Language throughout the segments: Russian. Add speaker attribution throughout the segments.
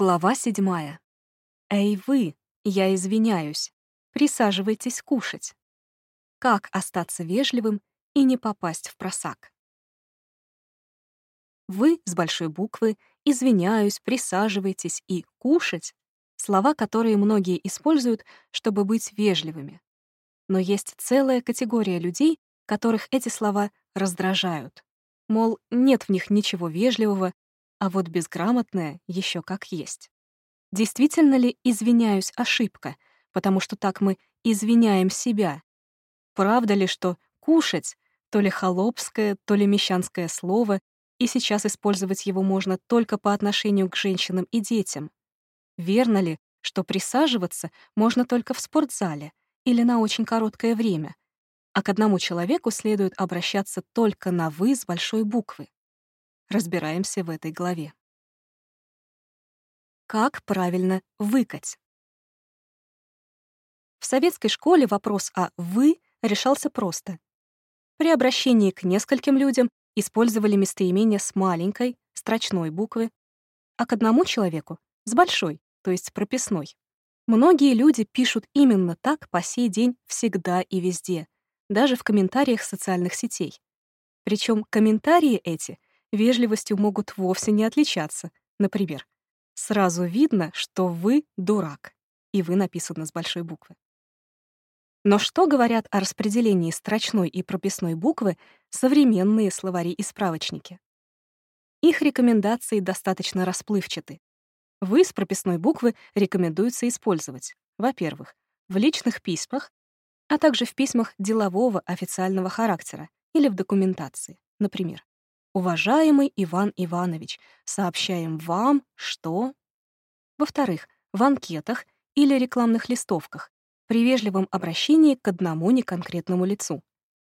Speaker 1: Глава седьмая. Эй вы, я извиняюсь. Присаживайтесь кушать. Как остаться вежливым и не попасть в просак? Вы с большой буквы, извиняюсь, присаживайтесь и кушать — слова, которые многие используют, чтобы быть вежливыми. Но есть целая категория людей, которых эти слова раздражают. Мол, нет в них ничего вежливого, а вот безграмотное еще как есть. Действительно ли «извиняюсь» ошибка, потому что так мы извиняем себя? Правда ли, что «кушать» — то ли холопское, то ли мещанское слово, и сейчас использовать его можно только по отношению к женщинам и детям? Верно ли, что присаживаться можно только в спортзале или на очень короткое время, а к одному человеку следует обращаться только на «вы» с большой буквы? Разбираемся в этой главе. Как правильно выкать? В советской школе вопрос о «вы» решался просто. При обращении к нескольким людям использовали местоимение с маленькой, строчной буквы, а к одному человеку — с большой, то есть прописной. Многие люди пишут именно так по сей день всегда и везде, даже в комментариях социальных сетей. Причем комментарии эти — вежливостью могут вовсе не отличаться. Например, сразу видно, что вы дурак, и вы написано с большой буквы. Но что говорят о распределении строчной и прописной буквы современные словари и справочники? Их рекомендации достаточно расплывчаты. Вы с прописной буквы рекомендуется использовать, во-первых, в личных письмах, а также в письмах делового официального характера или в документации, например. Уважаемый Иван Иванович, сообщаем вам, что... Во-вторых, в анкетах или рекламных листовках при вежливом обращении к одному неконкретному лицу.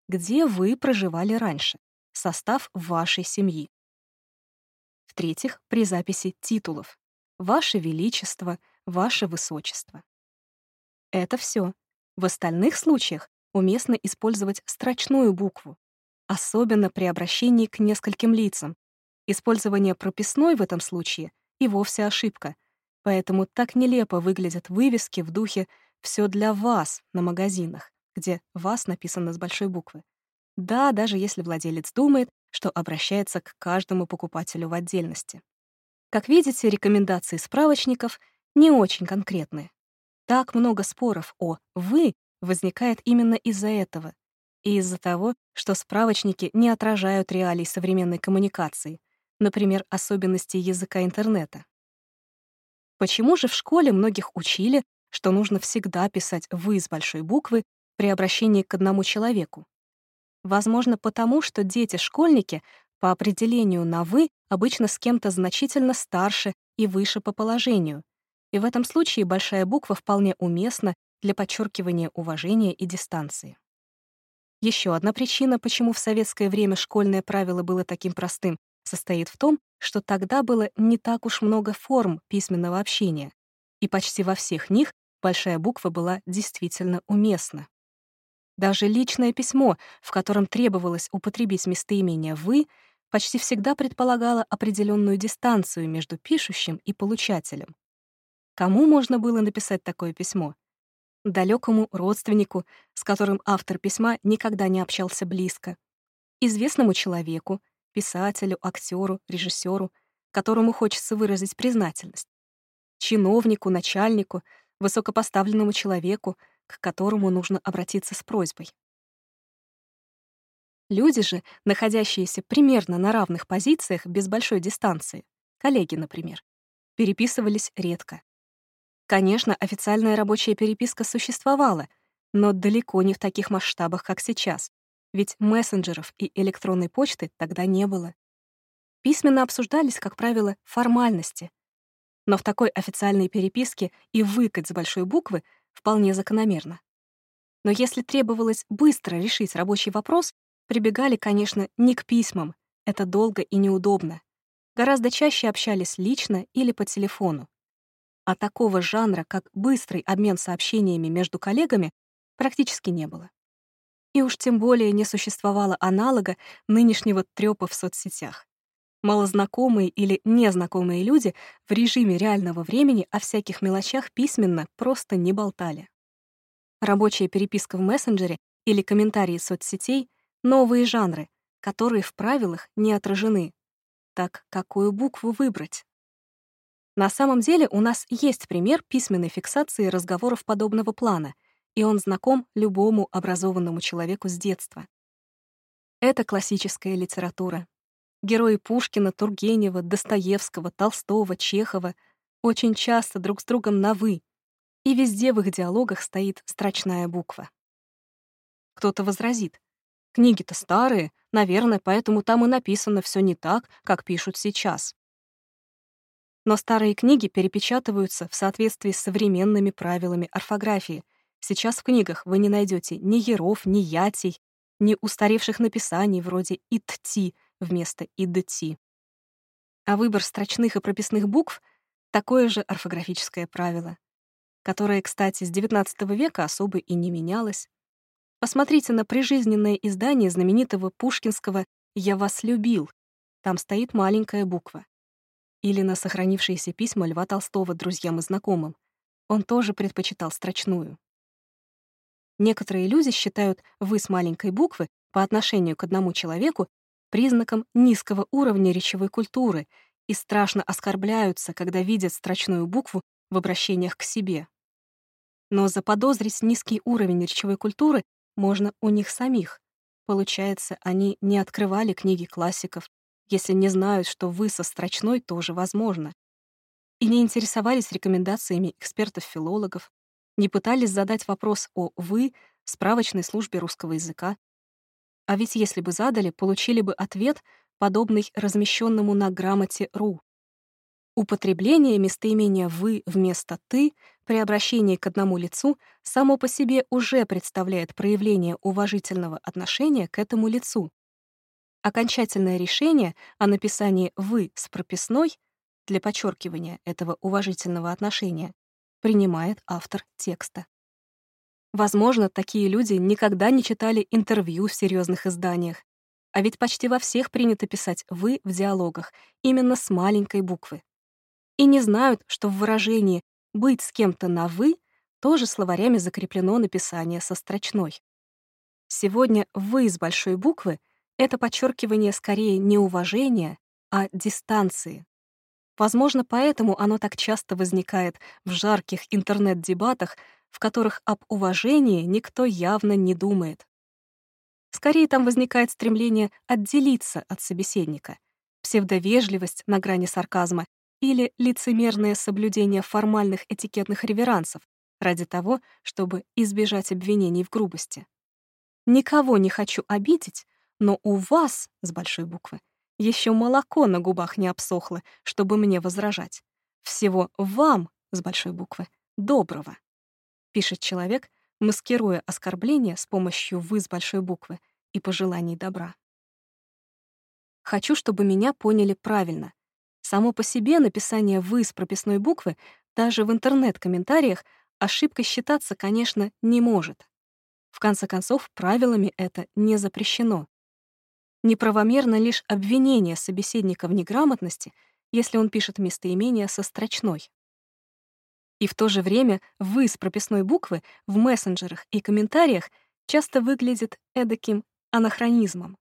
Speaker 1: Где вы проживали раньше? Состав вашей семьи. В-третьих, при записи титулов. Ваше Величество, Ваше Высочество. Это все. В остальных случаях уместно использовать строчную букву, особенно при обращении к нескольким лицам. Использование прописной в этом случае и вовсе ошибка, поэтому так нелепо выглядят вывески в духе «все для вас» на магазинах, где «вас» написано с большой буквы. Да, даже если владелец думает, что обращается к каждому покупателю в отдельности. Как видите, рекомендации справочников не очень конкретные. Так много споров о «вы» возникает именно из-за этого, и из-за того, что справочники не отражают реалий современной коммуникации, например, особенностей языка интернета. Почему же в школе многих учили, что нужно всегда писать «вы» с большой буквы при обращении к одному человеку? Возможно, потому что дети-школьники по определению на «вы» обычно с кем-то значительно старше и выше по положению, и в этом случае большая буква вполне уместна для подчеркивания уважения и дистанции. Еще одна причина, почему в советское время школьное правило было таким простым, состоит в том, что тогда было не так уж много форм письменного общения, и почти во всех них большая буква была действительно уместна. Даже личное письмо, в котором требовалось употребить местоимение «вы», почти всегда предполагало определенную дистанцию между пишущим и получателем. Кому можно было написать такое письмо? Далекому родственнику, с которым автор письма никогда не общался близко, известному человеку, писателю, актеру, режиссеру, которому хочется выразить признательность, чиновнику, начальнику, высокопоставленному человеку, к которому нужно обратиться с просьбой. Люди же, находящиеся примерно на равных позициях без большой дистанции, коллеги, например, переписывались редко. Конечно, официальная рабочая переписка существовала, но далеко не в таких масштабах, как сейчас, ведь мессенджеров и электронной почты тогда не было. Письменно обсуждались, как правило, формальности. Но в такой официальной переписке и выкать с большой буквы вполне закономерно. Но если требовалось быстро решить рабочий вопрос, прибегали, конечно, не к письмам, это долго и неудобно. Гораздо чаще общались лично или по телефону а такого жанра, как быстрый обмен сообщениями между коллегами, практически не было. И уж тем более не существовало аналога нынешнего трёпа в соцсетях. Малознакомые или незнакомые люди в режиме реального времени о всяких мелочах письменно просто не болтали. Рабочая переписка в мессенджере или комментарии соцсетей — новые жанры, которые в правилах не отражены. Так какую букву выбрать? На самом деле у нас есть пример письменной фиксации разговоров подобного плана, и он знаком любому образованному человеку с детства. Это классическая литература. Герои Пушкина, Тургенева, Достоевского, Толстого, Чехова очень часто друг с другом на «вы», и везде в их диалогах стоит строчная буква. Кто-то возразит. Книги-то старые, наверное, поэтому там и написано все не так, как пишут сейчас. Но старые книги перепечатываются в соответствии с современными правилами орфографии. Сейчас в книгах вы не найдете ни еров, ни ятий, ни устаревших написаний вроде «итти», вместо «идти». А выбор строчных и прописных букв — такое же орфографическое правило, которое, кстати, с XIX века особо и не менялось. Посмотрите на прижизненное издание знаменитого пушкинского «Я вас любил». Там стоит маленькая буква. Или на сохранившиеся письма Льва Толстого друзьям и знакомым. Он тоже предпочитал строчную. Некоторые люди считают «вы» с маленькой буквы по отношению к одному человеку признаком низкого уровня речевой культуры и страшно оскорбляются, когда видят строчную букву в обращениях к себе. Но заподозрить низкий уровень речевой культуры можно у них самих. Получается, они не открывали книги классиков, если не знают, что вы со строчной тоже возможно. И не интересовались рекомендациями экспертов-филологов, не пытались задать вопрос о «вы» справочной службе русского языка, а ведь если бы задали, получили бы ответ, подобный размещенному на грамоте «ру». Употребление местоимения «вы» вместо «ты» при обращении к одному лицу само по себе уже представляет проявление уважительного отношения к этому лицу. Окончательное решение о написании «вы» с прописной для подчеркивания этого уважительного отношения принимает автор текста. Возможно, такие люди никогда не читали интервью в серьезных изданиях. А ведь почти во всех принято писать «вы» в диалогах, именно с маленькой буквы. И не знают, что в выражении «быть с кем-то на «вы» тоже словарями закреплено написание со строчной. Сегодня «вы» с большой буквы — это подчеркивание скорее не уважения, а дистанции. Возможно, поэтому оно так часто возникает в жарких интернет-дебатах в которых об уважении никто явно не думает. Скорее там возникает стремление отделиться от собеседника, псевдовежливость на грани сарказма или лицемерное соблюдение формальных этикетных реверансов ради того, чтобы избежать обвинений в грубости. Никого не хочу обидеть, но у вас, с большой буквы, еще молоко на губах не обсохло, чтобы мне возражать. Всего вам, с большой буквы, доброго пишет человек, маскируя оскорбление с помощью «вы» с большой буквы и пожеланий добра. Хочу, чтобы меня поняли правильно. Само по себе написание «вы» с прописной буквы даже в интернет-комментариях ошибкой считаться, конечно, не может. В конце концов, правилами это не запрещено. Неправомерно лишь обвинение собеседника в неграмотности, если он пишет местоимение со строчной. И в то же время «вы» с прописной буквы в мессенджерах и комментариях часто выглядит эдаким анахронизмом.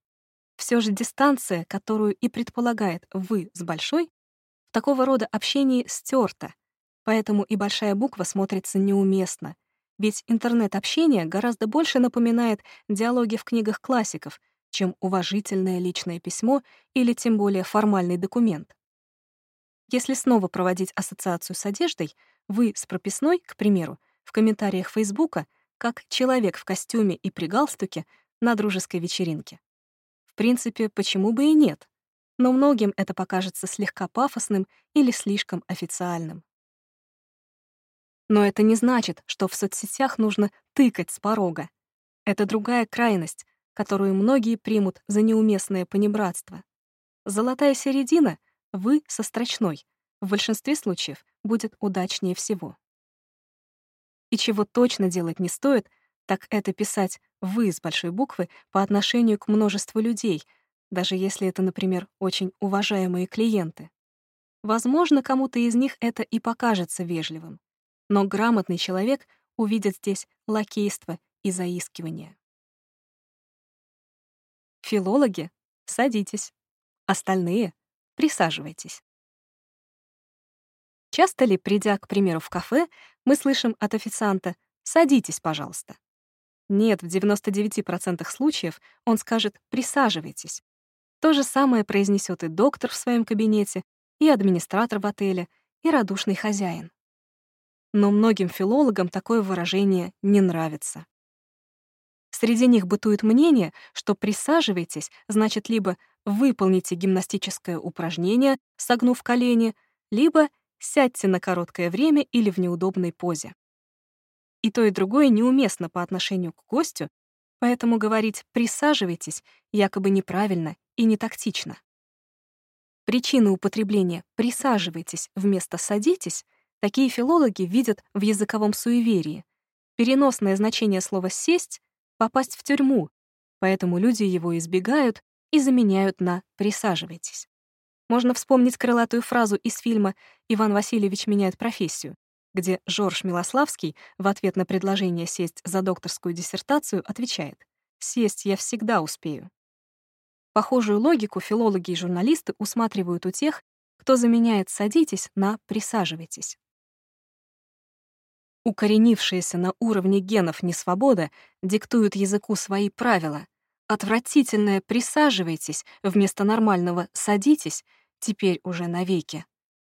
Speaker 1: Все же дистанция, которую и предполагает «вы» с большой, в такого рода общении стерта, поэтому и большая буква смотрится неуместно, ведь интернет-общение гораздо больше напоминает диалоги в книгах классиков, чем уважительное личное письмо или тем более формальный документ. Если снова проводить ассоциацию с одеждой — вы с прописной, к примеру, в комментариях Фейсбука, как человек в костюме и при галстуке на дружеской вечеринке. В принципе, почему бы и нет? Но многим это покажется слегка пафосным или слишком официальным. Но это не значит, что в соцсетях нужно тыкать с порога. Это другая крайность, которую многие примут за неуместное понебратство. Золотая середина — вы со строчной, в большинстве случаев будет удачнее всего. И чего точно делать не стоит, так это писать «вы» с большой буквы по отношению к множеству людей, даже если это, например, очень уважаемые клиенты. Возможно, кому-то из них это и покажется вежливым, но грамотный человек увидит здесь лакейство и заискивание. Филологи, садитесь. Остальные — присаживайтесь. Часто ли, придя, к примеру, в кафе, мы слышим от официанта «садитесь, пожалуйста»? Нет, в 99% случаев он скажет «присаживайтесь». То же самое произнесет и доктор в своем кабинете, и администратор в отеле, и радушный хозяин. Но многим филологам такое выражение не нравится. Среди них бытует мнение, что «присаживайтесь» значит либо «выполните гимнастическое упражнение, согнув колени», либо «сядьте на короткое время или в неудобной позе». И то, и другое неуместно по отношению к гостю, поэтому говорить «присаживайтесь» якобы неправильно и не тактично. Причины употребления «присаживайтесь» вместо «садитесь» такие филологи видят в языковом суеверии. Переносное значение слова «сесть» — попасть в тюрьму, поэтому люди его избегают и заменяют на «присаживайтесь». Можно вспомнить крылатую фразу из фильма «Иван Васильевич меняет профессию», где Жорж Милославский в ответ на предложение сесть за докторскую диссертацию отвечает «Сесть я всегда успею». Похожую логику филологи и журналисты усматривают у тех, кто заменяет «садитесь» на «присаживайтесь». Укоренившаяся на уровне генов несвобода диктует языку свои правила. Отвратительное «присаживайтесь» вместо нормального «садитесь» теперь уже навеки.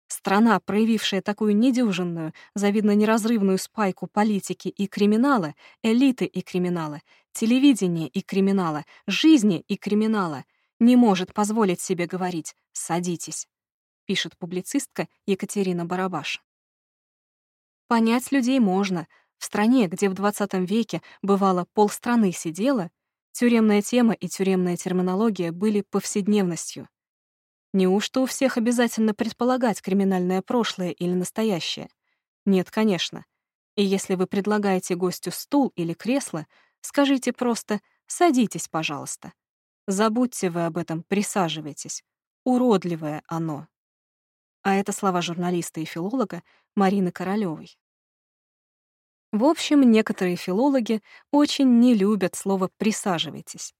Speaker 1: Страна, проявившая такую недюжинную, завидно неразрывную спайку политики и криминала, элиты и криминала, телевидения и криминала, жизни и криминала, не может позволить себе говорить «садитесь», пишет публицистка Екатерина Барабаш. Понять людей можно. В стране, где в 20 веке бывало полстраны сидела, тюремная тема и тюремная терминология были повседневностью. Неужто у всех обязательно предполагать криминальное прошлое или настоящее? Нет, конечно. И если вы предлагаете гостю стул или кресло, скажите просто «садитесь, пожалуйста». Забудьте вы об этом, присаживайтесь. Уродливое оно. А это слова журналиста и филолога Марины Королёвой. В общем, некоторые филологи очень не любят слово «присаживайтесь».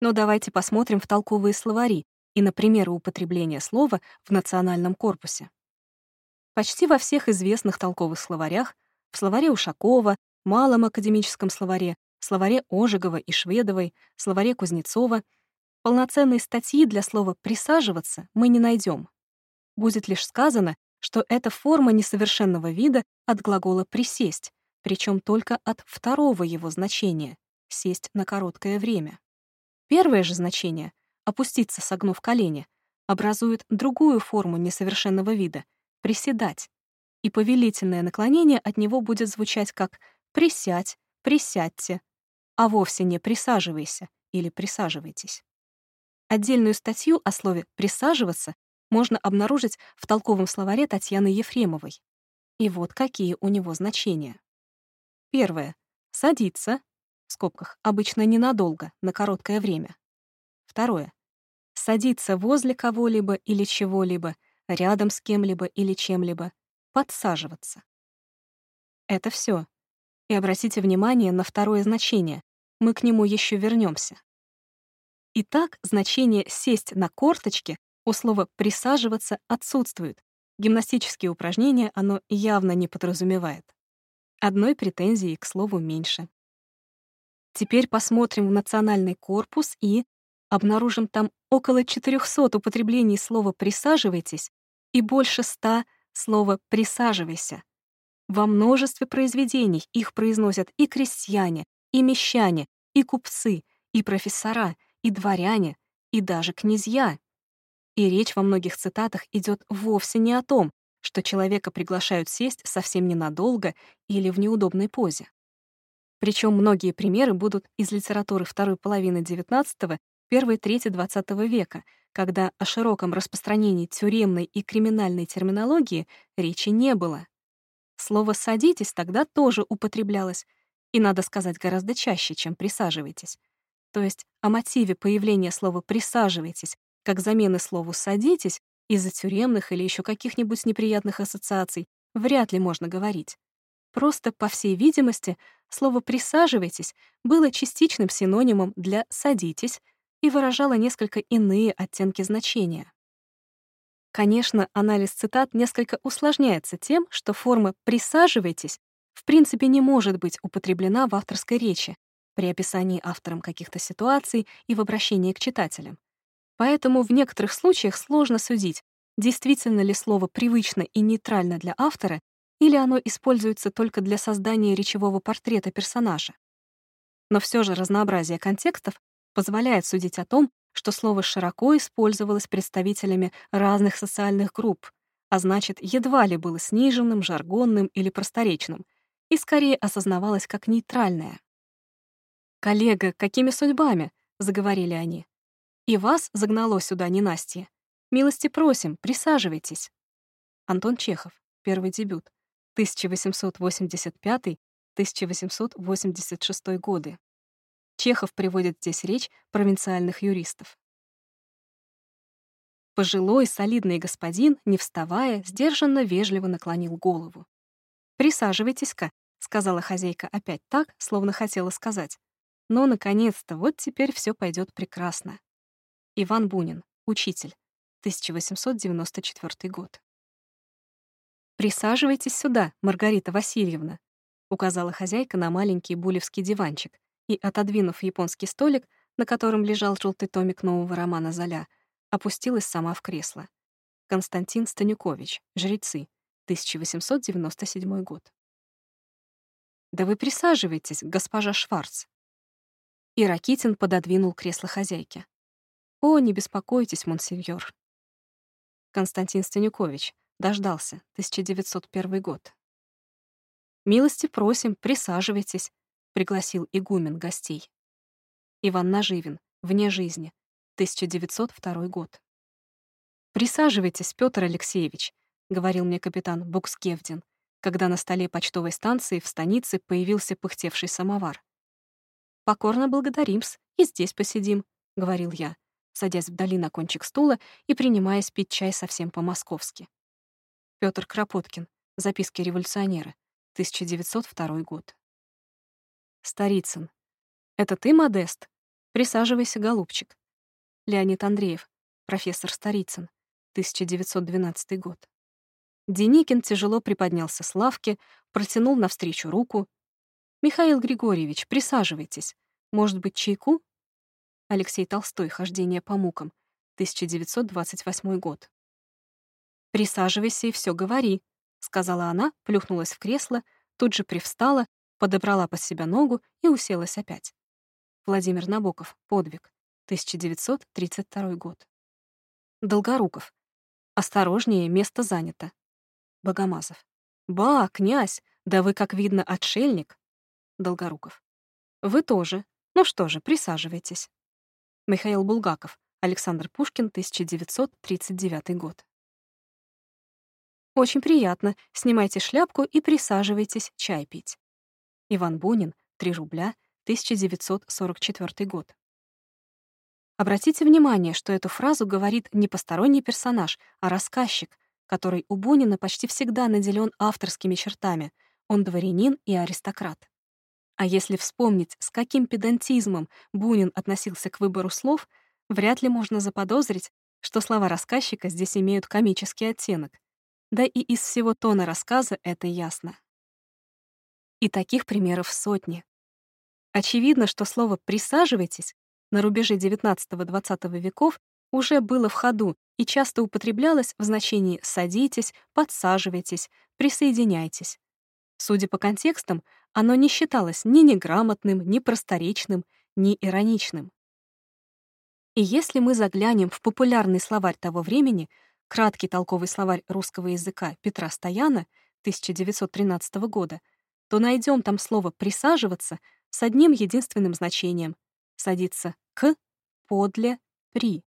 Speaker 1: Но давайте посмотрим в толковые словари, и на примеры употребления слова в национальном корпусе. Почти во всех известных толковых словарях, в словаре Ушакова, Малом академическом словаре, словаре Ожегова и Шведовой, словаре Кузнецова, полноценной статьи для слова «присаживаться» мы не найдем. Будет лишь сказано, что это форма несовершенного вида от глагола «присесть», причем только от второго его значения — «сесть на короткое время». Первое же значение опуститься, согнув колени, образует другую форму несовершенного вида — приседать, и повелительное наклонение от него будет звучать как «присядь», «присядьте», а вовсе не «присаживайся» или «присаживайтесь». Отдельную статью о слове «присаживаться» можно обнаружить в толковом словаре Татьяны Ефремовой. И вот какие у него значения. Первое. Садиться, в скобках, обычно ненадолго, на короткое время. Второе садиться возле кого-либо или чего-либо, рядом с кем-либо или чем-либо, подсаживаться. Это все. И обратите внимание на второе значение. Мы к нему еще вернемся. Итак, значение «сесть на корточки» у слова «присаживаться» отсутствует. Гимнастические упражнения оно явно не подразумевает. Одной претензии к слову меньше. Теперь посмотрим в национальный корпус и обнаружим там около 400 употреблений слова «присаживайтесь» и больше ста слова «присаживайся». Во множестве произведений их произносят и крестьяне, и мещане, и купцы, и профессора, и дворяне, и даже князья. И речь во многих цитатах идет вовсе не о том, что человека приглашают сесть совсем ненадолго или в неудобной позе. Причем многие примеры будут из литературы второй половины XIX первой трети XX века, когда о широком распространении тюремной и криминальной терминологии речи не было. Слово «садитесь» тогда тоже употреблялось, и, надо сказать, гораздо чаще, чем «присаживайтесь». то есть о мотиве появления слова «присаживайтесь» как замены слову «садитесь» из-за тюремных или еще каких-нибудь неприятных ассоциаций, вряд ли можно говорить. Просто, по всей видимости, слово «присаживайтесь» было частичным синонимом для «садитесь» и выражало несколько иные оттенки значения. Конечно, анализ цитат несколько усложняется тем, что форма «присаживайтесь» в принципе не может быть употреблена в авторской речи при описании автором каких-то ситуаций и в обращении к читателям. Поэтому в некоторых случаях сложно судить, действительно ли слово привычно и нейтрально для автора или оно используется только для создания речевого портрета персонажа. Но все же разнообразие контекстов позволяет судить о том, что слово широко использовалось представителями разных социальных групп, а значит, едва ли было сниженным, жаргонным или просторечным, и скорее осознавалось как нейтральное. «Коллега, какими судьбами?» — заговорили они. «И вас загнало сюда ненастье. Милости просим, присаживайтесь». Антон Чехов. Первый дебют. 1885-1886 годы. Чехов приводит здесь речь провинциальных юристов. Пожилой, солидный господин, не вставая, сдержанно вежливо наклонил голову. «Присаживайтесь-ка», — сказала хозяйка опять так, словно хотела сказать. «Но, наконец-то, вот теперь все пойдет прекрасно». Иван Бунин, учитель, 1894 год. «Присаживайтесь сюда, Маргарита Васильевна», — указала хозяйка на маленький булевский диванчик и, отодвинув японский столик, на котором лежал желтый томик нового романа Золя, опустилась сама в кресло. Константин Станюкович, «Жрецы», 1897 год. «Да вы присаживайтесь, госпожа Шварц». И Ракитин пододвинул кресло хозяйки. «О, не беспокойтесь, монсеньор». Константин Станюкович, Дождался. 1901 год. «Милости просим, присаживайтесь», — пригласил игумен гостей. Иван Наживин. Вне жизни. 1902 год. «Присаживайтесь, Петр Алексеевич», — говорил мне капитан Букскевдин, когда на столе почтовой станции в станице появился пыхтевший самовар. «Покорно благодарим-с, и здесь посидим», — говорил я, садясь вдали на кончик стула и принимаясь пить чай совсем по-московски. Петр Кропоткин. Записки революционера. 1902 год. Старицын. Это ты, Модест? Присаживайся, голубчик. Леонид Андреев. Профессор Старицын. 1912 год. Деникин тяжело приподнялся с лавки, протянул навстречу руку. «Михаил Григорьевич, присаживайтесь. Может быть, чайку?» Алексей Толстой. Хождение по мукам. 1928 год. «Присаживайся и все говори», — сказала она, плюхнулась в кресло, тут же привстала, подобрала под себя ногу и уселась опять. Владимир Набоков. Подвиг. 1932 год. Долгоруков. Осторожнее, место занято. Богомазов. «Ба, князь, да вы, как видно, отшельник». Долгоруков. «Вы тоже. Ну что же, присаживайтесь». Михаил Булгаков. Александр Пушкин, 1939 год. Очень приятно. Снимайте шляпку и присаживайтесь чай пить. Иван Бунин, 3 рубля, 1944 год. Обратите внимание, что эту фразу говорит не посторонний персонаж, а рассказчик, который у Бунина почти всегда наделен авторскими чертами. Он дворянин и аристократ. А если вспомнить, с каким педантизмом Бунин относился к выбору слов, вряд ли можно заподозрить, что слова рассказчика здесь имеют комический оттенок. Да и из всего тона рассказа это ясно. И таких примеров сотни. Очевидно, что слово «присаживайтесь» на рубеже XIX-XX веков уже было в ходу и часто употреблялось в значении «садитесь», «подсаживайтесь», «присоединяйтесь». Судя по контекстам, оно не считалось ни неграмотным, ни просторечным, ни ироничным. И если мы заглянем в популярный словарь того времени — краткий толковый словарь русского языка Петра Стояна 1913 года, то найдем там слово «присаживаться» с одним единственным значением — садиться «к», «подле», «при».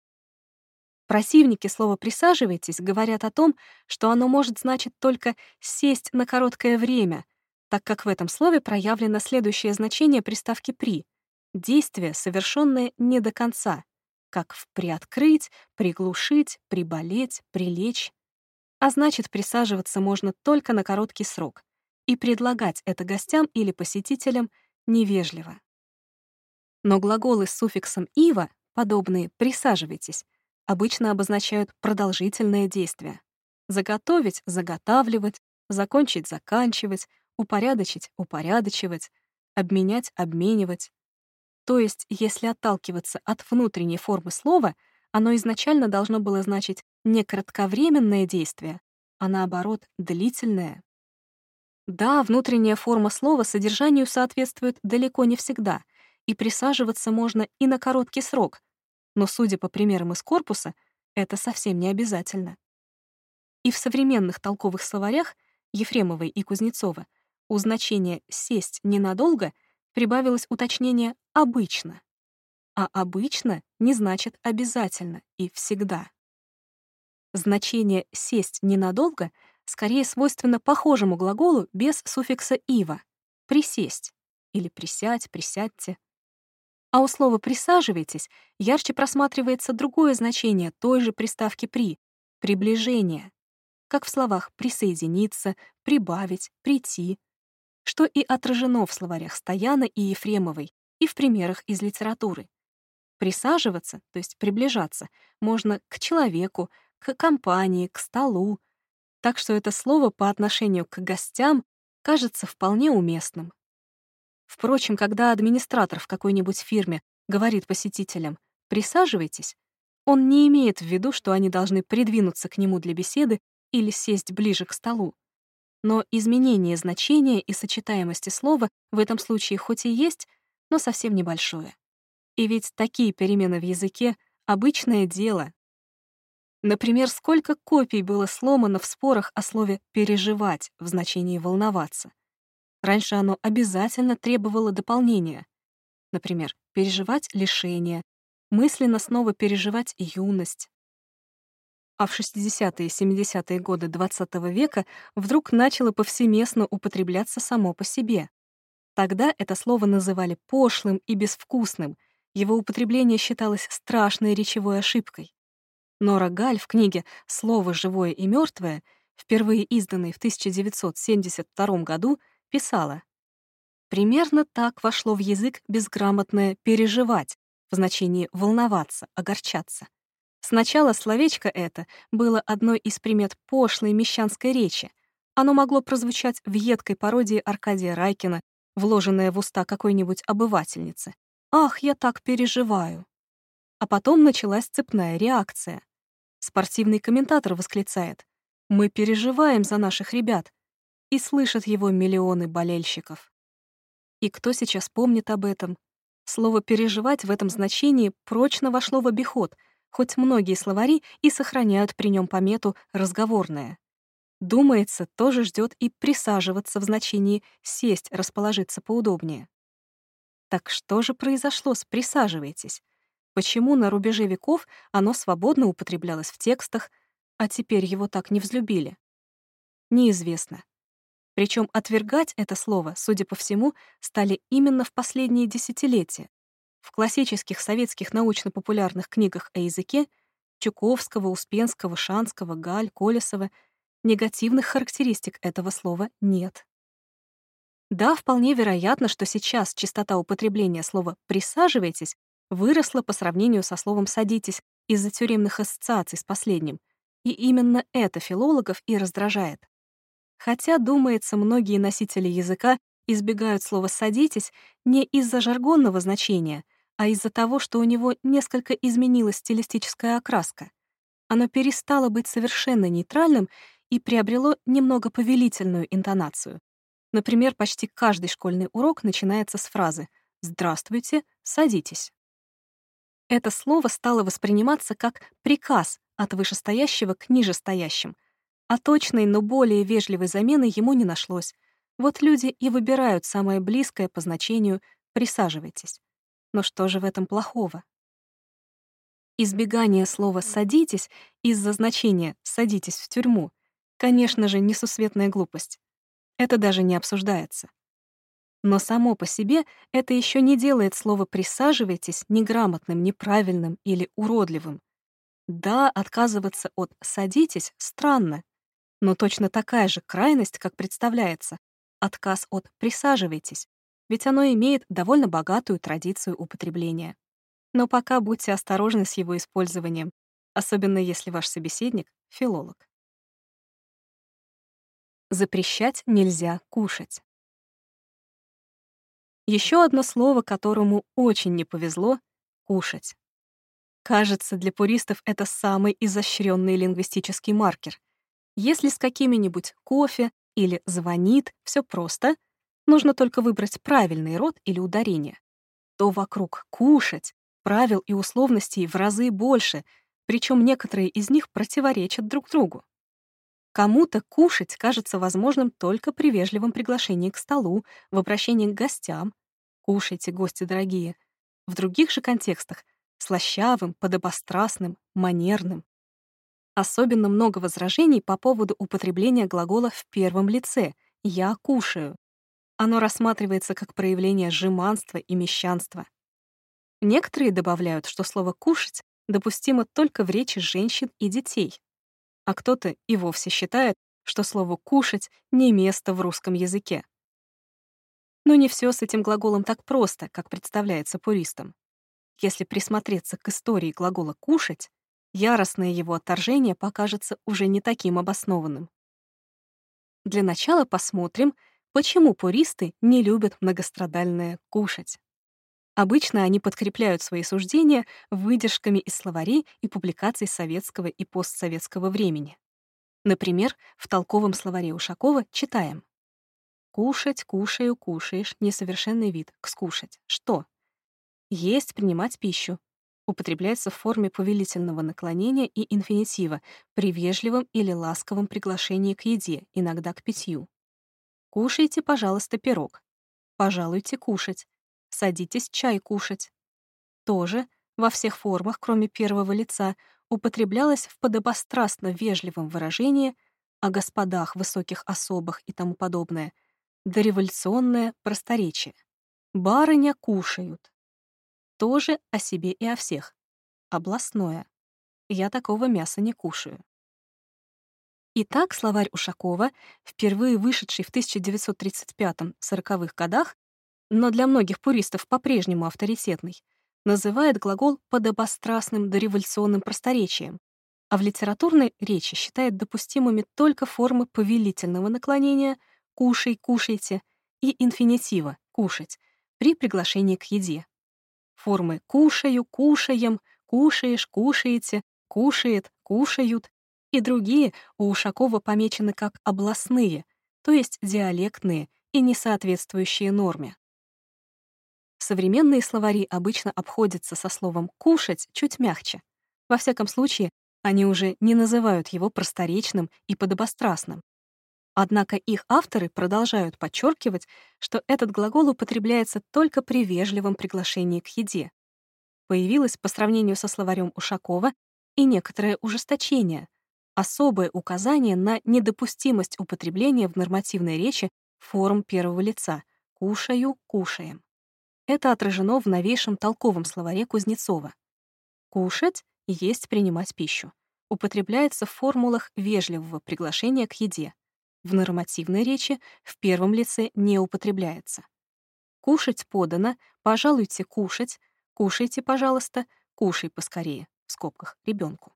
Speaker 1: Просивники слова «присаживайтесь» говорят о том, что оно может значить только «сесть на короткое время», так как в этом слове проявлено следующее значение приставки «при» действие, совершенное не до конца, как в приоткрыть, приглушить, приболеть, прилечь. А значит, присаживаться можно только на короткий срок, и предлагать это гостям или посетителям невежливо. Но глаголы с суффиксом «ива», подобные «присаживайтесь», обычно обозначают продолжительное действие. Заготовить — заготавливать, закончить — заканчивать, упорядочить — упорядочивать, обменять — обменивать. То есть, если отталкиваться от внутренней формы слова, оно изначально должно было значить не кратковременное действие, а наоборот, длительное. Да, внутренняя форма слова содержанию соответствует далеко не всегда, и присаживаться можно и на короткий срок, но, судя по примерам из корпуса, это совсем не обязательно. И в современных толковых словарях Ефремовой и Кузнецова у значения «сесть ненадолго» прибавилось уточнение «обычно». А «обычно» не значит «обязательно» и «всегда». Значение «сесть ненадолго» скорее свойственно похожему глаголу без суффикса «ива» — «присесть» или «присядь», «присядьте». А у слова «присаживайтесь» ярче просматривается другое значение той же приставки «при» — приближение, как в словах «присоединиться», «прибавить», «прийти», что и отражено в словарях Стояна и Ефремовой и в примерах из литературы. Присаживаться, то есть приближаться, можно к человеку, к компании, к столу, так что это слово по отношению к гостям кажется вполне уместным. Впрочем, когда администратор в какой-нибудь фирме говорит посетителям «присаживайтесь», он не имеет в виду, что они должны придвинуться к нему для беседы или сесть ближе к столу. Но изменение значения и сочетаемости слова в этом случае хоть и есть, но совсем небольшое. И ведь такие перемены в языке — обычное дело. Например, сколько копий было сломано в спорах о слове «переживать» в значении «волноваться». Раньше оно обязательно требовало дополнения. Например, переживать лишение, мысленно снова переживать юность, а в 60-е и 70-е годы XX -го века вдруг начало повсеместно употребляться само по себе. Тогда это слово называли пошлым и безвкусным, его употребление считалось страшной речевой ошибкой. Но Рогаль в книге «Слово живое и мертвое», впервые изданной в 1972 году, писала «Примерно так вошло в язык безграмотное «переживать» в значении «волноваться», «огорчаться». Сначала словечко это было одной из примет пошлой мещанской речи. Оно могло прозвучать в едкой пародии Аркадия Райкина, вложенное в уста какой-нибудь обывательницы. «Ах, я так переживаю!» А потом началась цепная реакция. Спортивный комментатор восклицает «Мы переживаем за наших ребят!» и слышат его миллионы болельщиков. И кто сейчас помнит об этом? Слово «переживать» в этом значении прочно вошло в обиход — хоть многие словари и сохраняют при нем помету «разговорное». Думается, тоже ждет и присаживаться в значении «сесть», расположиться поудобнее. Так что же произошло с «присаживайтесь»? Почему на рубеже веков оно свободно употреблялось в текстах, а теперь его так не взлюбили? Неизвестно. Причем отвергать это слово, судя по всему, стали именно в последние десятилетия, в классических советских научно-популярных книгах о языке Чуковского, Успенского, Шанского, Галь, Колесова негативных характеристик этого слова нет. Да, вполне вероятно, что сейчас частота употребления слова «присаживайтесь» выросла по сравнению со словом «садитесь» из-за тюремных ассоциаций с последним, и именно это филологов и раздражает. Хотя, думается, многие носители языка избегают слова «садитесь» не из-за жаргонного значения, а из-за того, что у него несколько изменилась стилистическая окраска. Оно перестало быть совершенно нейтральным и приобрело немного повелительную интонацию. Например, почти каждый школьный урок начинается с фразы «Здравствуйте, садитесь». Это слово стало восприниматься как приказ от вышестоящего к нижестоящим, а точной, но более вежливой замены ему не нашлось. Вот люди и выбирают самое близкое по значению «присаживайтесь». Но что же в этом плохого? Избегание слова «садитесь» из-за значения «садитесь в тюрьму» конечно же, несусветная глупость. Это даже не обсуждается. Но само по себе это еще не делает слово «присаживайтесь» неграмотным, неправильным или уродливым. Да, отказываться от «садитесь» странно, но точно такая же крайность, как представляется, отказ от «присаживайтесь», ведь оно имеет довольно богатую традицию употребления. Но пока будьте осторожны с его использованием, особенно если ваш собеседник — филолог. Запрещать нельзя кушать. Еще одно слово, которому очень не повезло — кушать. Кажется, для пуристов это самый изощренный лингвистический маркер. Если с какими-нибудь кофе или звонит, все просто, нужно только выбрать правильный род или ударение, то вокруг «кушать» правил и условностей в разы больше, причем некоторые из них противоречат друг другу. Кому-то кушать кажется возможным только при вежливом приглашении к столу, в обращении к гостям. Кушайте, гости дорогие. В других же контекстах — слащавым, подобострастным, манерным. Особенно много возражений по поводу употребления глагола в первом лице «я кушаю». Оно рассматривается как проявление жеманства и мещанства. Некоторые добавляют, что слово «кушать» допустимо только в речи женщин и детей, а кто-то и вовсе считает, что слово «кушать» не место в русском языке. Но не все с этим глаголом так просто, как представляется пуристам. Если присмотреться к истории глагола «кушать», яростное его отторжение покажется уже не таким обоснованным. Для начала посмотрим, почему пуристы не любят многострадальное «кушать». Обычно они подкрепляют свои суждения выдержками из словарей и публикаций советского и постсоветского времени. Например, в толковом словаре Ушакова читаем «Кушать, кушаю, кушаешь, несовершенный вид, кскушать. Что?» «Есть, принимать пищу». Употребляется в форме повелительного наклонения и инфинитива при вежливом или ласковом приглашении к еде, иногда к питью. «Кушайте, пожалуйста, пирог». «Пожалуйте кушать». «Садитесь чай кушать». Тоже, во всех формах, кроме первого лица, употреблялось в подобострастно вежливом выражении о господах, высоких особах и тому подобное, дореволюционное просторечие. Барыня кушают. Тоже о себе и о всех. Областное. Я такого мяса не кушаю. Итак, словарь Ушакова, впервые вышедший в 1935-40-х годах, но для многих пуристов по-прежнему авторитетный, называет глагол подобострастным дореволюционным просторечием, а в литературной речи считает допустимыми только формы повелительного наклонения «кушай, кушайте» и инфинитива «кушать» при приглашении к еде. Формы «кушаю», «кушаем», «кушаешь», «кушаете», «кушает», «кушают» и другие у Ушакова помечены как областные, то есть диалектные и несоответствующие норме. Современные словари обычно обходятся со словом «кушать» чуть мягче. Во всяком случае, они уже не называют его просторечным и подобострастным. Однако их авторы продолжают подчеркивать, что этот глагол употребляется только при вежливом приглашении к еде. Появилось по сравнению со словарем Ушакова и некоторое ужесточение, особое указание на недопустимость употребления в нормативной речи форм первого лица «кушаю», «кушаем». Это отражено в новейшем толковом словаре Кузнецова. «Кушать» — есть принимать пищу. Употребляется в формулах вежливого приглашения к еде. В нормативной речи в первом лице не употребляется. «Кушать подано», «пожалуйте кушать», «кушайте, пожалуйста», «кушай поскорее» в скобках ребенку.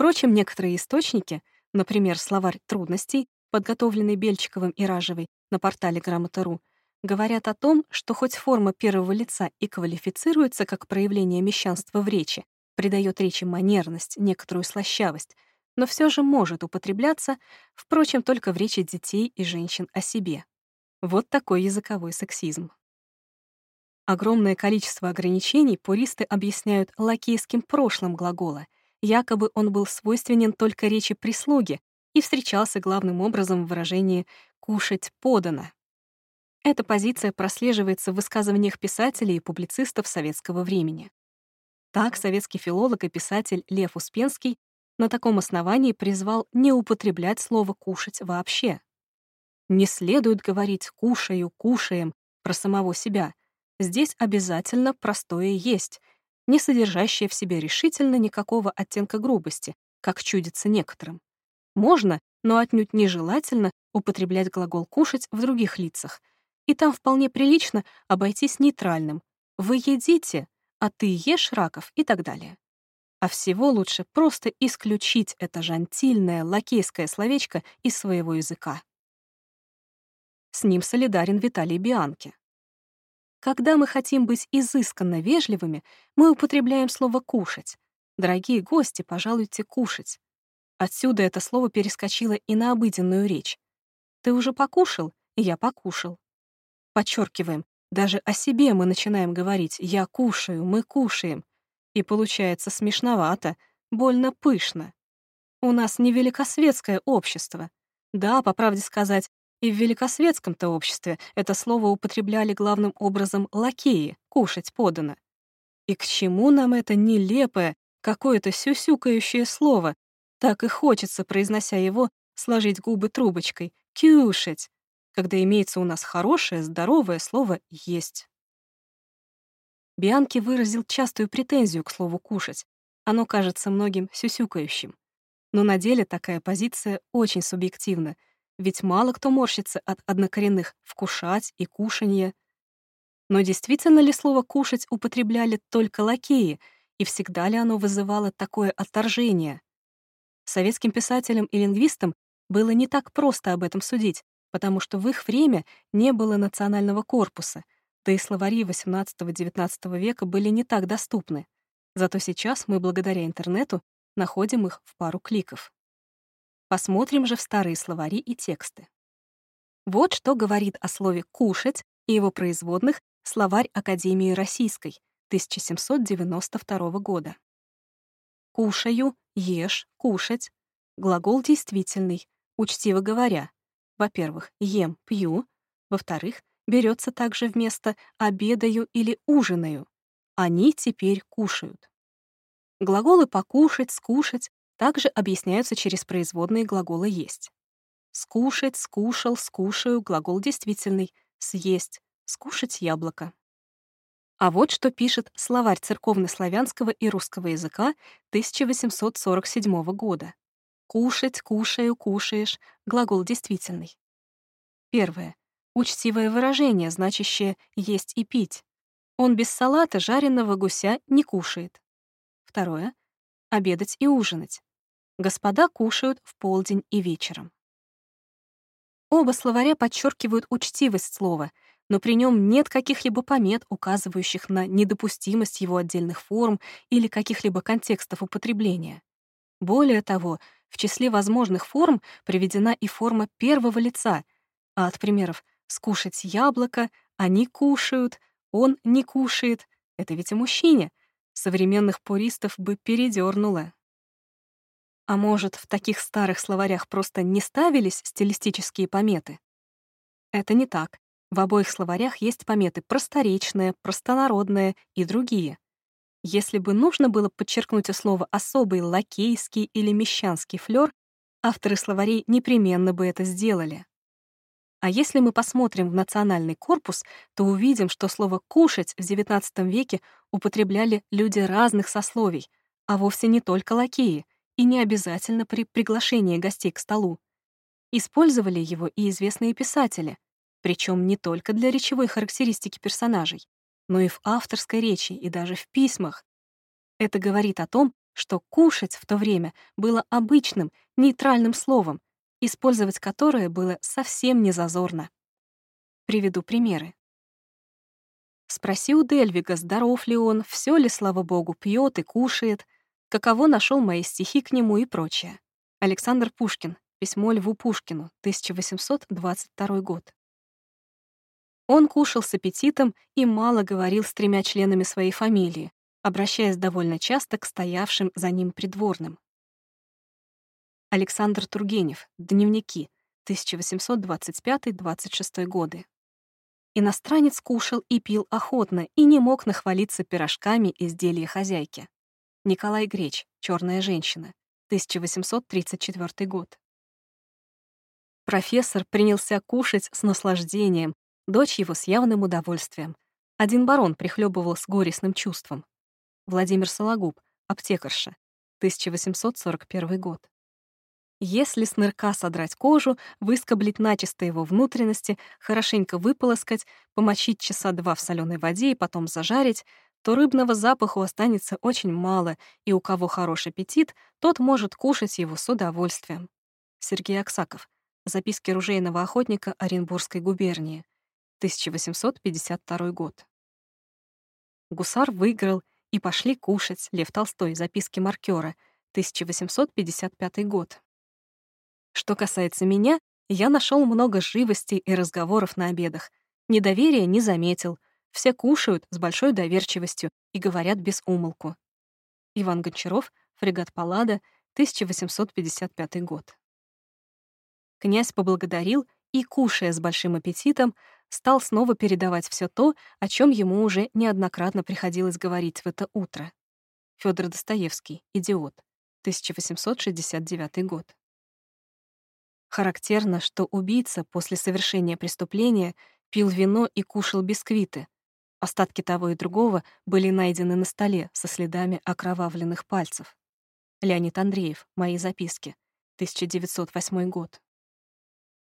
Speaker 1: Впрочем, некоторые источники, например, словарь трудностей, подготовленный Бельчиковым и Ражевой на портале Грамота.ру, говорят о том, что хоть форма первого лица и квалифицируется как проявление мещанства в речи, придает речи манерность, некоторую слащавость, но все же может употребляться, впрочем, только в речи детей и женщин о себе. Вот такой языковой сексизм. Огромное количество ограничений пуристы объясняют лакейским прошлым глагола, якобы он был свойственен только речи прислуги и встречался главным образом в выражении «кушать подано», эта позиция прослеживается в высказываниях писателей и публицистов советского времени. Так, советский филолог и писатель Лев Успенский на таком основании призвал не употреблять слово «кушать» вообще. Не следует говорить «кушаю», «кушаем» про самого себя. Здесь обязательно простое «есть», не содержащее в себе решительно никакого оттенка грубости, как чудится некоторым. Можно, но отнюдь нежелательно употреблять глагол «кушать» в других лицах. И там вполне прилично обойтись нейтральным. «Вы едите», «а ты ешь раков» и так далее. А всего лучше просто исключить это жантильное лакейское словечко из своего языка. С ним солидарен Виталий Бианки. Когда мы хотим быть изысканно вежливыми, мы употребляем слово «кушать». Дорогие гости, пожалуйте кушать. Отсюда это слово перескочило и на обыденную речь. Ты уже покушал? Я покушал. Подчеркиваем, даже о себе мы начинаем говорить «я кушаю», «мы кушаем». И получается смешновато, больно пышно. У нас не великосветское общество. Да, по правде сказать, и в великосветском-то обществе это слово употребляли главным образом лакеи, кушать подано. И к чему нам это нелепое, какое-то сюсюкающее слово? Так и хочется, произнося его, сложить губы трубочкой, кюшать, когда имеется у нас хорошее, здоровое слово «есть». Бианки выразил частую претензию к слову «кушать». Оно кажется многим сюсюкающим. Но на деле такая позиция очень субъективна, ведь мало кто морщится от однокоренных «вкушать» и «кушанье». Но действительно ли слово «кушать» употребляли только лакеи, и всегда ли оно вызывало такое отторжение? Советским писателям и лингвистам было не так просто об этом судить, потому что в их время не было национального корпуса — да и словари XVIII-XIX века были не так доступны. Зато сейчас мы, благодаря интернету, находим их в пару кликов. Посмотрим же в старые словари и тексты. Вот что говорит о слове «кушать» и его производных словарь Академии Российской 1792 года. «Кушаю», «ешь», «кушать» — глагол действительный, учтиво говоря. Во-первых, ем, пью. Во-вторых, берется также вместо «обедаю» или «ужинаю». Они теперь кушают. Глаголы «покушать», «скушать» также объясняются через производные глагола «есть». Скушать, скушал, скушаю — глагол действительный. Съесть, скушать яблоко. А вот что пишет словарь церковнославянского и русского языка 1847 года. Кушать, кушаю, кушаешь — глагол действительный. Первое. Учтивое выражение, значащее «есть и пить». Он без салата жареного гуся не кушает. Второе. Обедать и ужинать. Господа кушают в полдень и вечером. Оба словаря подчеркивают учтивость слова, но при нем нет каких-либо помет, указывающих на недопустимость его отдельных форм или каких-либо контекстов употребления. Более того, в числе возможных форм приведена и форма первого лица, а от примеров скушать яблоко, они кушают, он не кушает. Это ведь о мужчине. Современных пуристов бы передернуло. А может, в таких старых словарях просто не ставились стилистические пометы? Это не так. В обоих словарях есть пометы просторечные, простонародные и другие. Если бы нужно было подчеркнуть слово особый лакейский или мещанский флёр, авторы словарей непременно бы это сделали. А если мы посмотрим в национальный корпус, то увидим, что слово «кушать» в XIX веке употребляли люди разных сословий, а вовсе не только лакеи, и не обязательно при приглашении гостей к столу. Использовали его и известные писатели, причем не только для речевой характеристики персонажей, но и в авторской речи и даже в письмах. Это говорит о том, что «кушать» в то время было обычным, нейтральным словом, использовать которое было совсем не зазорно. Приведу примеры. Спроси у Дельвига, здоров ли он, все ли, слава богу, пьет и кушает, каково нашел мои стихи к нему и прочее. Александр Пушкин. Письмо Льву Пушкину. 1822 год. Он кушал с аппетитом и мало говорил с тремя членами своей фамилии, обращаясь довольно часто к стоявшим за ним придворным. Александр Тургенев. Дневники. 1825-26 годы. Иностранец кушал и пил охотно и не мог нахвалиться пирожками изделия хозяйки. Николай Греч. Черная женщина. 1834 год. Профессор принялся кушать с наслаждением, дочь его с явным удовольствием. Один барон прихлебывал с горестным чувством. Владимир Сологуб, аптекарша, 1841 год. Если с нырка содрать кожу, выскоблить начисто его внутренности, хорошенько выполоскать, помочить часа два в соленой воде и потом зажарить, то рыбного запаху останется очень мало, и у кого хороший аппетит, тот может кушать его с удовольствием. Сергей Аксаков. Записки ружейного охотника Оренбургской губернии. 1852 год. Гусар выиграл, и пошли кушать Лев Толстой. Записки маркера. 1855 год. Что касается меня, я нашел много живости и разговоров на обедах. Недоверия не заметил. Все кушают с большой доверчивостью и говорят без умолку. Иван Гончаров, фрегат Паллада, 1855 год. Князь поблагодарил и, кушая с большим аппетитом, стал снова передавать все то, о чем ему уже неоднократно приходилось говорить в это утро. Федор Достоевский, «Идиот», 1869 год. Характерно, что убийца после совершения преступления пил вино и кушал бисквиты. Остатки того и другого были найдены на столе со следами окровавленных пальцев. Леонид Андреев. Мои записки. 1908 год.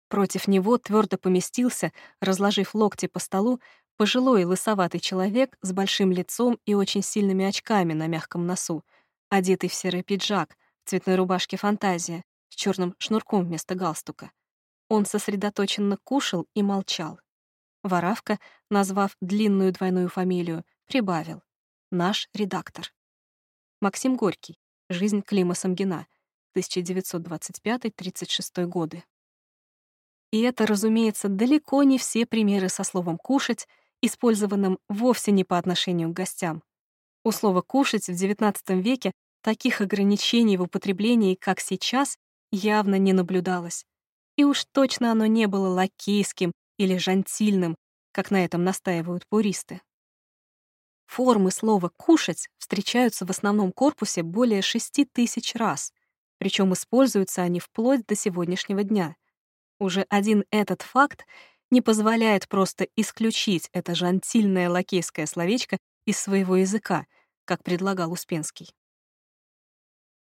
Speaker 1: Против него твердо поместился, разложив локти по столу, пожилой лысоватый человек с большим лицом и очень сильными очками на мягком носу, одетый в серый пиджак, в цветной рубашке «Фантазия», с черным шнурком вместо галстука. Он сосредоточенно кушал и молчал. Воравка, назвав длинную двойную фамилию, прибавил. Наш редактор. Максим Горький. Жизнь Клима Самгина. 1925-36 годы. И это, разумеется, далеко не все примеры со словом «кушать», использованным вовсе не по отношению к гостям. У слова «кушать» в XIX веке таких ограничений в употреблении, как сейчас, явно не наблюдалось. И уж точно оно не было лакейским или жантильным, как на этом настаивают пуристы. Формы слова «кушать» встречаются в основном корпусе более шести тысяч раз, причем используются они вплоть до сегодняшнего дня. Уже один этот факт не позволяет просто исключить это жантильное лакейское словечко из своего языка, как предлагал Успенский.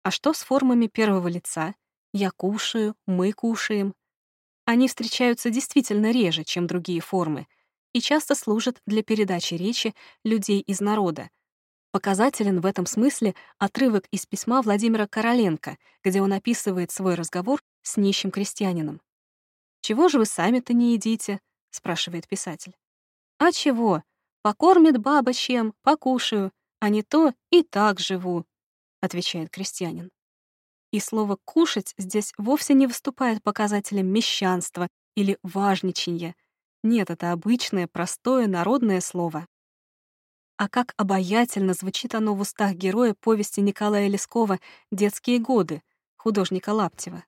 Speaker 1: А что с формами первого лица «я кушаю», «мы кушаем». Они встречаются действительно реже, чем другие формы, и часто служат для передачи речи людей из народа. Показателен в этом смысле отрывок из письма Владимира Короленко, где он описывает свой разговор с нищим крестьянином. «Чего же вы сами-то не едите?» — спрашивает писатель. «А чего? Покормит баба чем, покушаю, а не то и так живу», — отвечает крестьянин. И слово «кушать» здесь вовсе не выступает показателем мещанства или важничанья. Нет, это обычное, простое, народное слово. А как обаятельно звучит оно в устах героя повести Николая Лескова «Детские годы», художника Лаптева.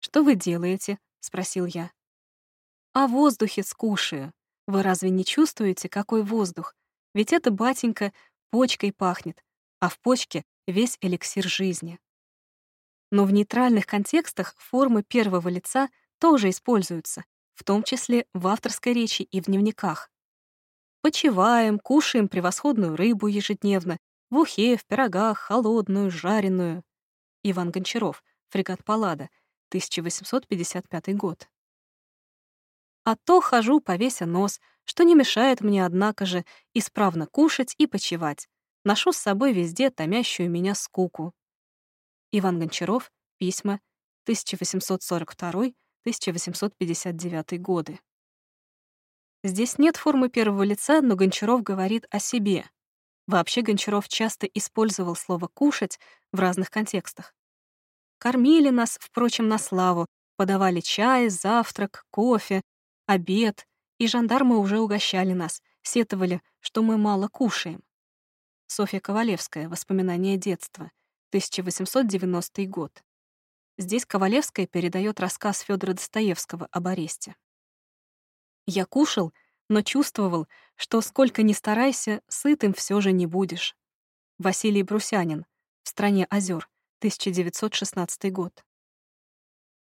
Speaker 1: «Что вы делаете?» — спросил я. «О воздухе скушаю. Вы разве не чувствуете, какой воздух? Ведь это, батенька, почкой пахнет, а в почке весь эликсир жизни». Но в нейтральных контекстах формы первого лица тоже используются, в том числе в авторской речи и в дневниках. Почиваем, кушаем превосходную рыбу ежедневно, в ухе, в пирогах, холодную, жареную. Иван Гончаров, фрегат Паллада, 1855 год. А то хожу, повеся нос, что не мешает мне, однако же, исправно кушать и почивать. Ношу с собой везде томящую меня скуку. Иван Гончаров, письма, 1842-1859 годы. Здесь нет формы первого лица, но Гончаров говорит о себе. Вообще Гончаров часто использовал слово «кушать» в разных контекстах. Кормили нас, впрочем, на славу, подавали чай, завтрак, кофе, обед, и жандармы уже угощали нас, сетовали, что мы мало кушаем. Софья Ковалевская. Воспоминания детства. 1890 год. Здесь Ковалевская передает рассказ Федора Достоевского об аресте. «Я кушал, но чувствовал, что сколько ни старайся, сытым все же не будешь». Василий Брусянин. В стране озер. 1916 год.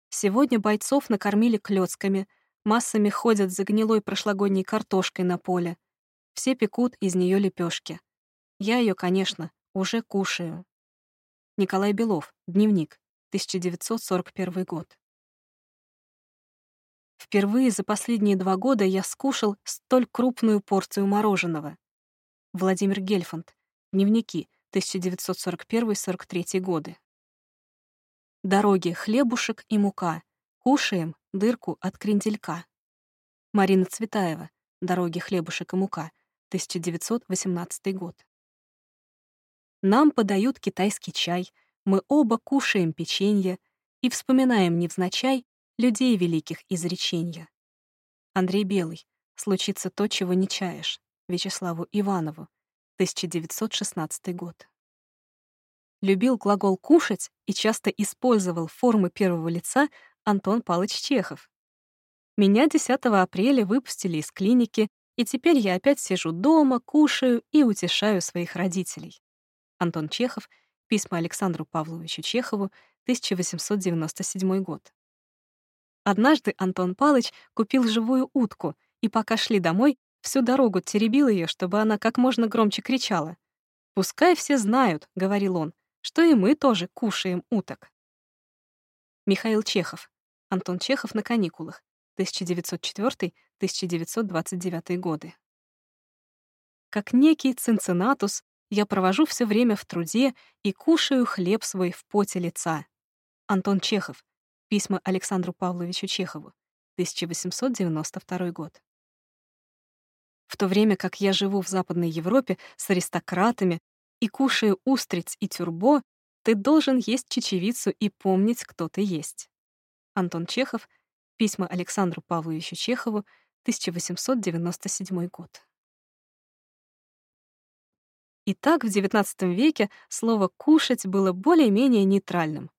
Speaker 1: Сегодня бойцов накормили клёцками, массами ходят за гнилой прошлогодней картошкой на поле. Все пекут из нее лепешки. Я ее, конечно, уже кушаю. Николай Белов. Дневник. 1941 год. Впервые за последние два года я скушал столь крупную порцию мороженого. Владимир Гельфанд. Дневники. 1941-43 годы. Дороги, хлебушек и мука. Кушаем дырку от кренделька. Марина Цветаева. Дороги, хлебушек и мука. 1918 год. Нам подают китайский чай, мы оба кушаем печенье и вспоминаем невзначай людей великих изреченья. Андрей Белый. Случится то, чего не чаешь. Вячеславу Иванову. 1916 год. Любил глагол «кушать» и часто использовал формы первого лица Антон Палыч Чехов. Меня 10 апреля выпустили из клиники, и теперь я опять сижу дома, кушаю и утешаю своих родителей. Антон Чехов. Письма Александру Павловичу Чехову. 1897 год. Однажды Антон Палыч купил живую утку, и пока шли домой, всю дорогу теребил ее, чтобы она как можно громче кричала. «Пускай все знают», — говорил он, «что и мы тоже кушаем уток». Михаил Чехов. Антон Чехов на каникулах. 1904-1929 годы. Как некий Цинциннатус, я провожу все время в труде и кушаю хлеб свой в поте лица. Антон Чехов. Письма Александру Павловичу Чехову. 1892 год. В то время как я живу в Западной Европе с аристократами и кушаю устриц и тюрбо, ты должен есть чечевицу и помнить, кто ты есть. Антон Чехов. Письма Александру Павловичу Чехову. 1897 год. Итак, в XIX веке слово «кушать» было более-менее нейтральным.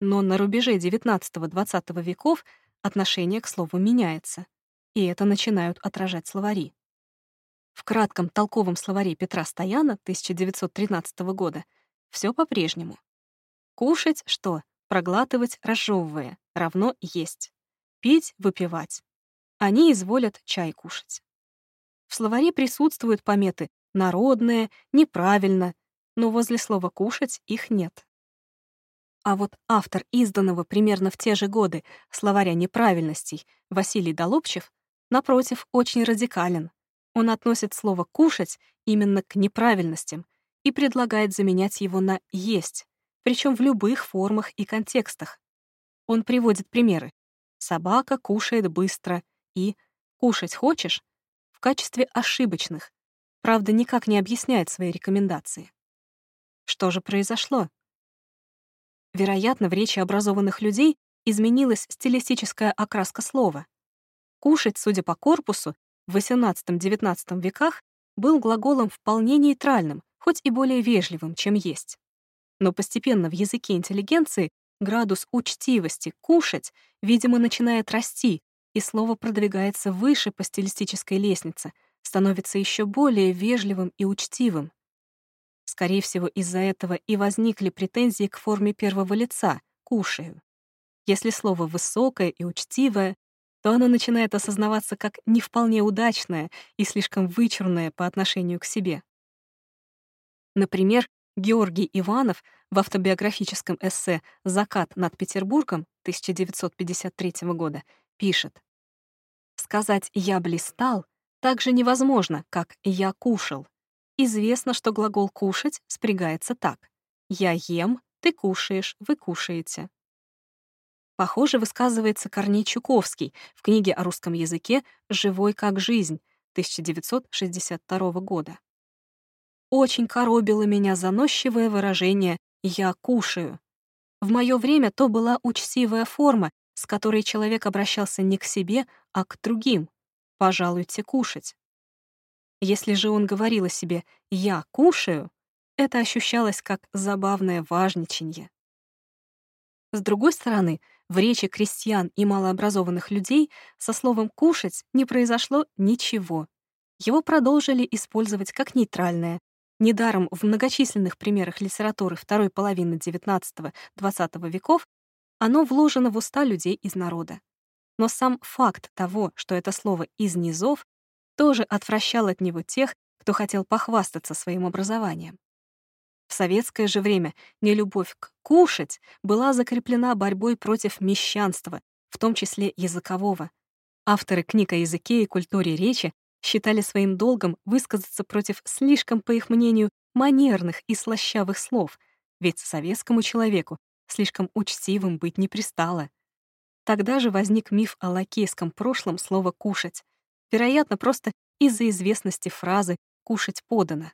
Speaker 1: Но на рубеже XIX-XX веков отношение к слову меняется, и это начинают отражать словари. В кратком толковом словаре Петра Стояна 1913 года все по-прежнему. Кушать что? Проглатывать, разжевывая, равно есть. Пить, выпивать. Они изволят чай кушать. В словаре присутствуют пометы народное, неправильно, но возле слова «кушать» их нет. А вот автор изданного примерно в те же годы словаря неправильностей Василий Долобчев, напротив, очень радикален. Он относит слово «кушать» именно к неправильностям и предлагает заменять его на «есть», причем в любых формах и контекстах. Он приводит примеры. «Собака кушает быстро» и «кушать хочешь» в качестве ошибочных, правда, никак не объясняет свои рекомендации. Что же произошло? Вероятно, в речи образованных людей изменилась стилистическая окраска слова. Кушать, судя по корпусу, в XVIII-XIX веках был глаголом вполне нейтральным, хоть и более вежливым, чем есть. Но постепенно в языке интеллигенции градус учтивости «кушать», видимо, начинает расти, и слово продвигается выше по стилистической лестнице — становится еще более вежливым и учтивым. Скорее всего, из-за этого и возникли претензии к форме первого лица «кушаю». Если слово «высокое» и «учтивое», то оно начинает осознаваться как не вполне удачное и слишком вычурное по отношению к себе. Например, Георгий Иванов в автобиографическом эссе «Закат над Петербургом» 1953 года пишет «Сказать «я блистал» так же невозможно, как «я кушал». Известно, что глагол «кушать» спрягается так. «Я ем», «ты кушаешь», «вы кушаете». Похоже высказывается Корней Чуковский в книге о русском языке «Живой как жизнь» 1962 года. Очень коробило меня заносчивое выражение «я кушаю». В мое время то была учтивая форма, с которой человек обращался не к себе, а к другим, пожалуйте кушать. Если же он говорил о себе «я кушаю», это ощущалось как забавное важничанье. С другой стороны, в речи крестьян и малообразованных людей со словом «кушать» не произошло ничего. Его продолжили использовать как нейтральное. Недаром в многочисленных примерах литературы второй половины XIX-XX веков Оно вложено в уста людей из народа. Но сам факт того, что это слово из низов, тоже отвращал от него тех, кто хотел похвастаться своим образованием. В советское же время нелюбовь к «кушать» была закреплена борьбой против мещанства, в том числе языкового. Авторы книг о языке и культуре речи считали своим долгом высказаться против слишком, по их мнению, манерных и слащавых слов, ведь советскому человеку слишком учтивым быть не пристало. Тогда же возник миф о лакейском прошлом слова «кушать», вероятно, просто из-за известности фразы «кушать подано».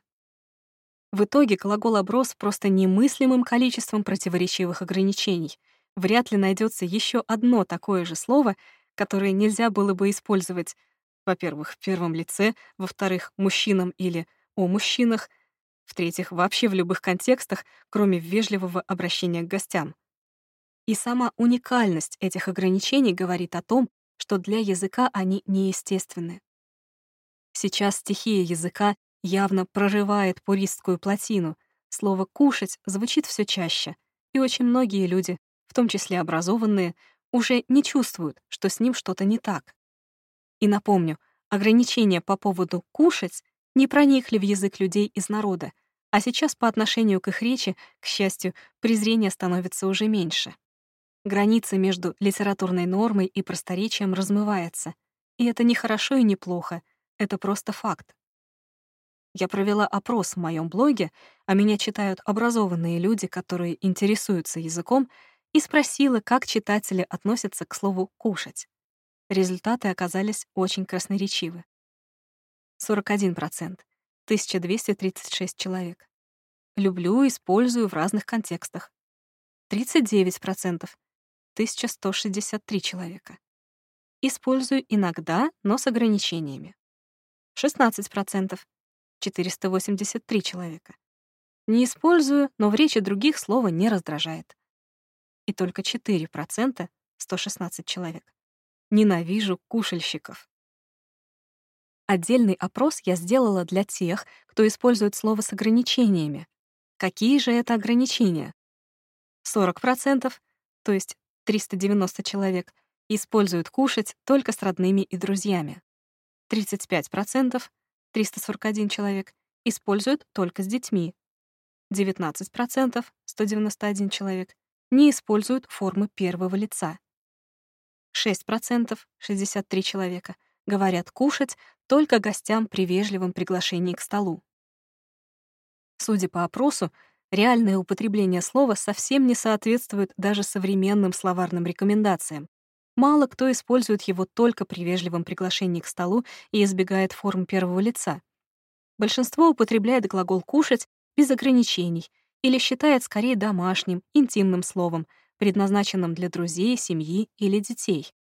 Speaker 1: В итоге глагол оброс просто немыслимым количеством противоречивых ограничений. Вряд ли найдется еще одно такое же слово, которое нельзя было бы использовать, во-первых, в первом лице, во-вторых, мужчинам или о мужчинах, в-третьих, вообще в любых контекстах, кроме вежливого обращения к гостям. И сама уникальность этих ограничений говорит о том, что для языка они неестественны. Сейчас стихия языка явно прорывает пуристскую плотину. Слово «кушать» звучит все чаще, и очень многие люди, в том числе образованные, уже не чувствуют, что с ним что-то не так. И напомню, ограничения по поводу «кушать» не проникли в язык людей из народа, а сейчас по отношению к их речи, к счастью, презрение становится уже меньше. Граница между литературной нормой и просторечием размывается. И это не хорошо и не плохо, это просто факт. Я провела опрос в моем блоге, а меня читают образованные люди, которые интересуются языком, и спросила, как читатели относятся к слову «кушать». Результаты оказались очень красноречивы. 41%, 1236 человек. Люблю, использую в разных контекстах. 39%, 1163 человека. Использую иногда, но с ограничениями. 16%, 483 человека. Не использую, но в речи других слово не раздражает. И только 4%, 116 человек. Ненавижу кушальщиков. Отдельный опрос я сделала для тех, кто использует слово с ограничениями. Какие же это ограничения? 40%, то есть 390 человек, используют кушать только с родными и друзьями. 35%, 341 человек, используют только с детьми. 19%, 191 человек, не используют формы первого лица. 6%, 63 человека, говорят кушать только гостям при вежливом приглашении к столу. Судя по опросу, реальное употребление слова совсем не соответствует даже современным словарным рекомендациям. Мало кто использует его только при вежливом приглашении к столу и избегает форм первого лица. Большинство употребляет глагол «кушать» без ограничений или считает скорее домашним, интимным словом, предназначенным для друзей, семьи или детей.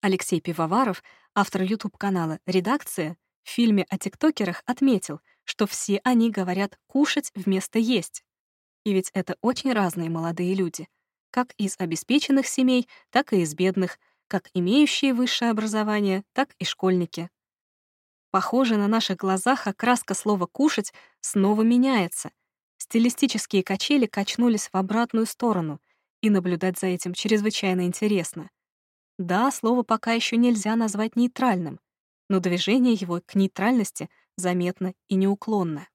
Speaker 1: Алексей Пивоваров, автор YouTube-канала «Редакция», в фильме о тиктокерах отметил, что все они говорят «кушать» вместо «есть». И ведь это очень разные молодые люди — как из обеспеченных семей, так и из бедных, как имеющие высшее образование, так и школьники. Похоже, на наших глазах окраска слова «кушать» снова меняется. Стилистические качели качнулись в обратную сторону, и наблюдать за этим чрезвычайно интересно. Да, слово пока еще нельзя назвать нейтральным, но движение его к нейтральности заметно и неуклонно.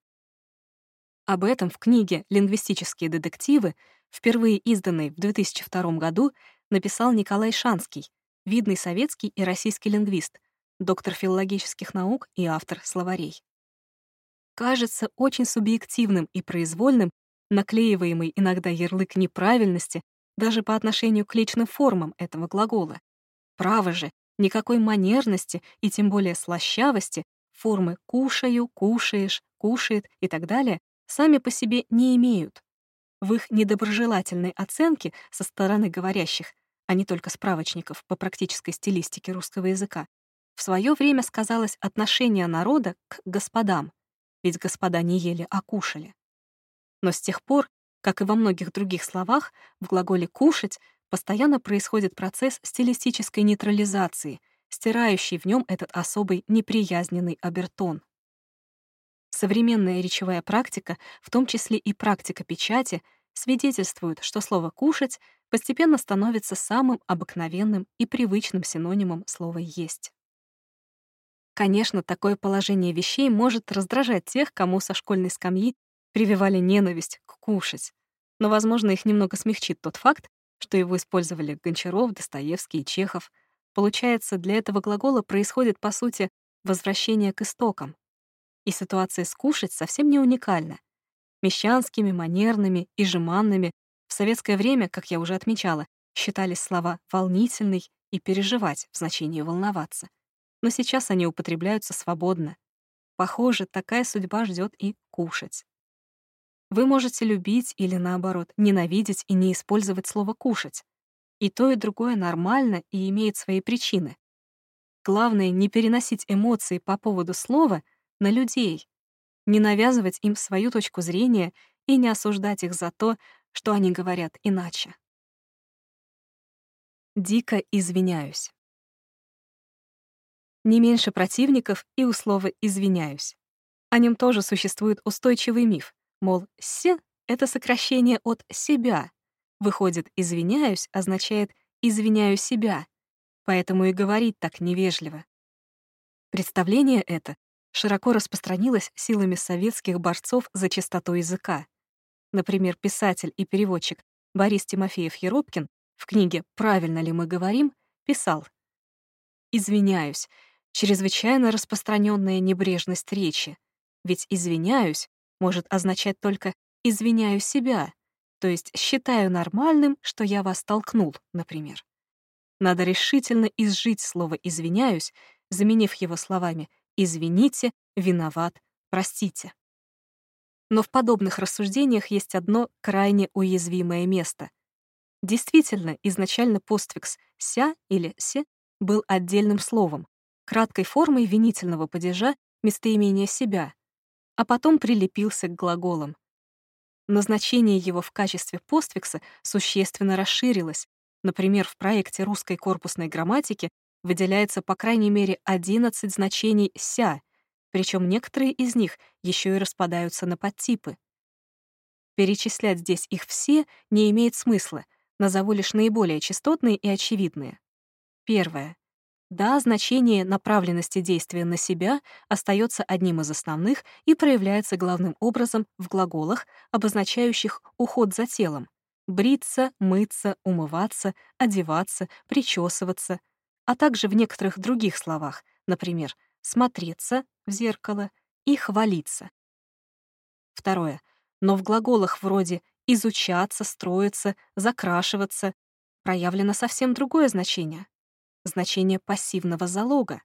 Speaker 1: Об этом в книге «Лингвистические детективы» впервые изданной в 2002 году, написал Николай Шанский, видный советский и российский лингвист, доктор филологических наук и автор словарей. Кажется очень субъективным и произвольным наклеиваемый иногда ярлык неправильности даже по отношению к личным формам этого глагола. Право же, никакой манерности и тем более слащавости формы «кушаю», «кушаешь», «кушает» и так далее сами по себе не имеют. В их недоброжелательной оценке со стороны говорящих, а не только справочников по практической стилистике русского языка, в свое время сказалось отношение народа к господам, ведь господа не ели, а кушали. Но с тех пор, как и во многих других словах, в глаголе «кушать» постоянно происходит процесс стилистической нейтрализации, стирающий в нем этот особый неприязненный обертон. Современная речевая практика, в том числе и практика печати, свидетельствуют, что слово «кушать» постепенно становится самым обыкновенным и привычным синонимом слова «есть». Конечно, такое положение вещей может раздражать тех, кому со школьной скамьи прививали ненависть к «кушать». Но, возможно, их немного смягчит тот факт, что его использовали Гончаров, Достоевский и Чехов. Получается, для этого глагола происходит, по сути, возвращение к истокам. И ситуация «скушать» совсем не уникальна. Мещанскими, манерными и жеманными в советское время, как я уже отмечала, считались слова «волнительный» и «переживать» в значении «волноваться». Но сейчас они употребляются свободно. Похоже, такая судьба ждет и «кушать». Вы можете любить или, наоборот, ненавидеть и не использовать слово «кушать». И то, и другое нормально и имеет свои причины. Главное — не переносить эмоции по поводу слова на людей, не навязывать им свою точку зрения и не осуждать их за то, что они говорят иначе. Дико извиняюсь. Не меньше противников и у слова «извиняюсь». О нем тоже существует устойчивый миф, Мол, «с» — это сокращение от «себя». Выходит, «извиняюсь» означает «извиняю себя», поэтому и говорить так невежливо. Представление это широко распространилось силами советских борцов за чистоту языка. Например, писатель и переводчик Борис Тимофеев-Еропкин в книге «Правильно ли мы говорим» писал «Извиняюсь, чрезвычайно распространенная небрежность речи, ведь «извиняюсь» может означать только «извиняю себя», то есть считаю нормальным, что я вас толкнул, например. Надо решительно изжить слово «извиняюсь», заменив его словами «извините», «виноват», «простите». Но в подобных рассуждениях есть одно крайне уязвимое место. Действительно, изначально постфикс «ся» или «се» был отдельным словом, краткой формой винительного падежа местоимения себя, а потом прилепился к глаголам. Назначение его в качестве постфикса существенно расширилось. Например, в проекте русской корпусной грамматики выделяется по крайней мере 11 значений «ся», причем некоторые из них еще и распадаются на подтипы. Перечислять здесь их все не имеет смысла, назову лишь наиболее частотные и очевидные. Первое. Да, значение направленности действия на себя остается одним из основных и проявляется главным образом в глаголах, обозначающих уход за телом. Бриться, мыться, умываться, одеваться, причесываться, а также в некоторых других словах, например, смотреться в зеркало и хвалиться. Второе. Но в глаголах вроде изучаться, строиться, закрашиваться проявлено совсем другое значение значение пассивного залога.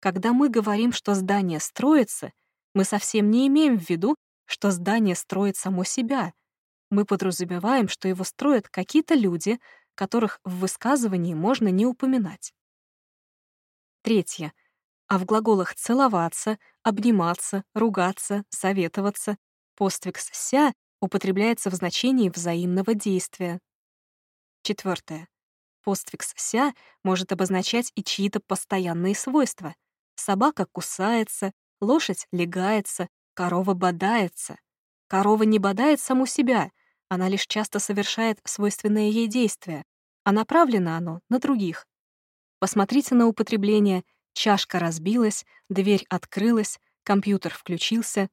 Speaker 1: Когда мы говорим, что здание строится, мы совсем не имеем в виду, что здание строит само себя. Мы подразумеваем, что его строят какие-то люди, которых в высказывании можно не упоминать. Третье. А в глаголах «целоваться», «обниматься», «ругаться», «советоваться» постфикс «ся» употребляется в значении взаимного действия. Четвертое. Постфикс «ся» может обозначать и чьи-то постоянные свойства. Собака кусается, лошадь легается, корова бодается. Корова не бодает саму себя, она лишь часто совершает свойственные ей действия, а направлено оно на других. Посмотрите на употребление «чашка разбилась», «дверь открылась», «компьютер включился».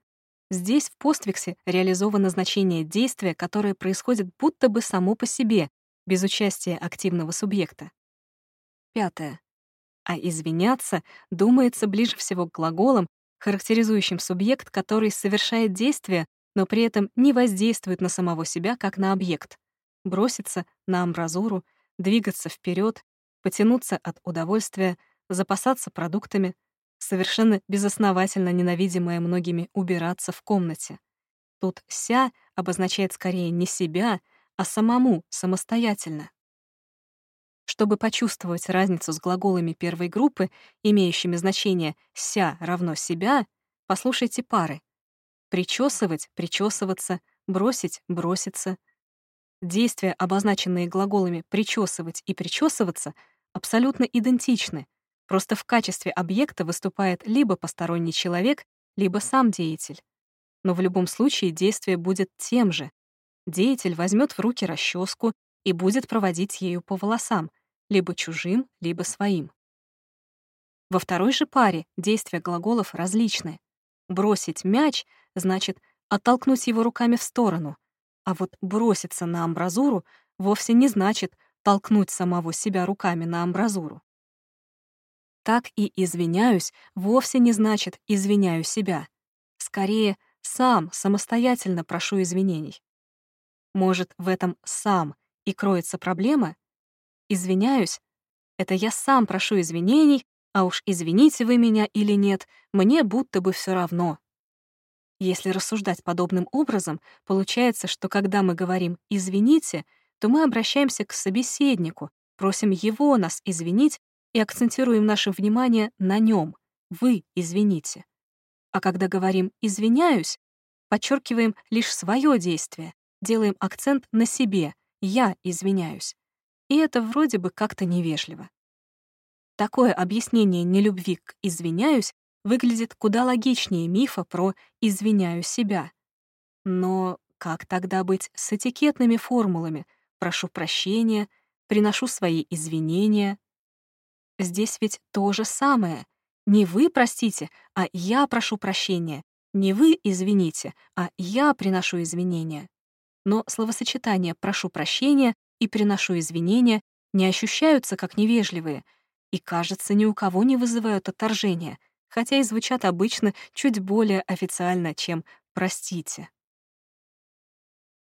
Speaker 1: Здесь в постфиксе реализовано значение действия, которое происходит будто бы само по себе, без участия активного субъекта. Пятое. А извиняться думается ближе всего к глаголам, характеризующим субъект, который совершает действие, но при этом не воздействует на самого себя как на объект. Броситься на амбразуру, двигаться вперед, потянуться от удовольствия, запасаться продуктами, совершенно безосновательно ненавидимое многими убираться в комнате. Тут «ся» обозначает скорее не себя, а самому, самостоятельно. Чтобы почувствовать разницу с глаголами первой группы, имеющими значение «ся» равно «себя», послушайте пары. Причесывать — причесываться, бросить — броситься. Действия, обозначенные глаголами «причесывать» и «причесываться», абсолютно идентичны, просто в качестве объекта выступает либо посторонний человек, либо сам деятель. Но в любом случае действие будет тем же, деятель возьмет в руки расческу и будет проводить ею по волосам, либо чужим, либо своим. Во второй же паре действия глаголов различны. Бросить мяч значит оттолкнуть его руками в сторону, а вот броситься на амбразуру вовсе не значит толкнуть самого себя руками на амбразуру. Так и «извиняюсь» вовсе не значит «извиняю себя». Скорее, сам самостоятельно прошу извинений. Может, в этом «сам» и кроется проблема? «Извиняюсь» — это я сам прошу извинений, а уж извините вы меня или нет, мне будто бы все равно. Если рассуждать подобным образом, получается, что когда мы говорим «извините», то мы обращаемся к собеседнику, просим его нас извинить и акцентируем наше внимание на нем. Вы извините. А когда говорим «извиняюсь», подчеркиваем лишь свое действие, делаем акцент на себе «я извиняюсь». И это вроде бы как-то невежливо. Такое объяснение нелюбви к «извиняюсь» выглядит куда логичнее мифа про «извиняю себя». Но как тогда быть с этикетными формулами «прошу прощения», «приношу свои извинения»? Здесь ведь то же самое. Не вы простите, а я прошу прощения. Не вы извините, а я приношу извинения. Но словосочетания «прошу прощения» и «приношу извинения» не ощущаются как невежливые и, кажется, ни у кого не вызывают отторжения, хотя и звучат обычно чуть более официально, чем «простите».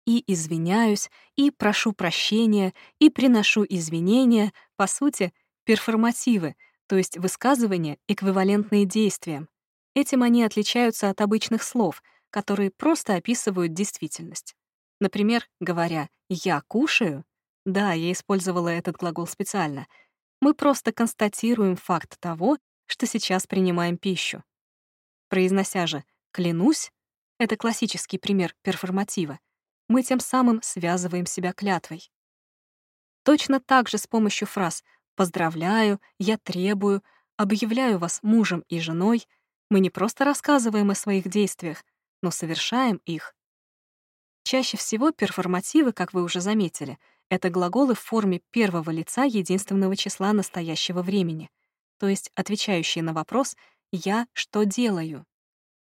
Speaker 1: И извиняюсь, и прошу прощения, и приношу извинения, по сути, перформативы, то есть высказывания, эквивалентные действиям. Этим они отличаются от обычных слов, которые просто описывают действительность. Например, говоря «я кушаю», да, я использовала этот глагол специально, мы просто констатируем факт того, что сейчас принимаем пищу. Произнося же «клянусь», это классический пример перформатива, мы тем самым связываем себя клятвой. Точно так же с помощью фраз «поздравляю», «я требую», «объявляю вас мужем и женой» мы не просто рассказываем о своих действиях, но совершаем их. Чаще всего перформативы, как вы уже заметили, это глаголы в форме первого лица единственного числа настоящего времени — то есть отвечающие на вопрос «я что делаю?».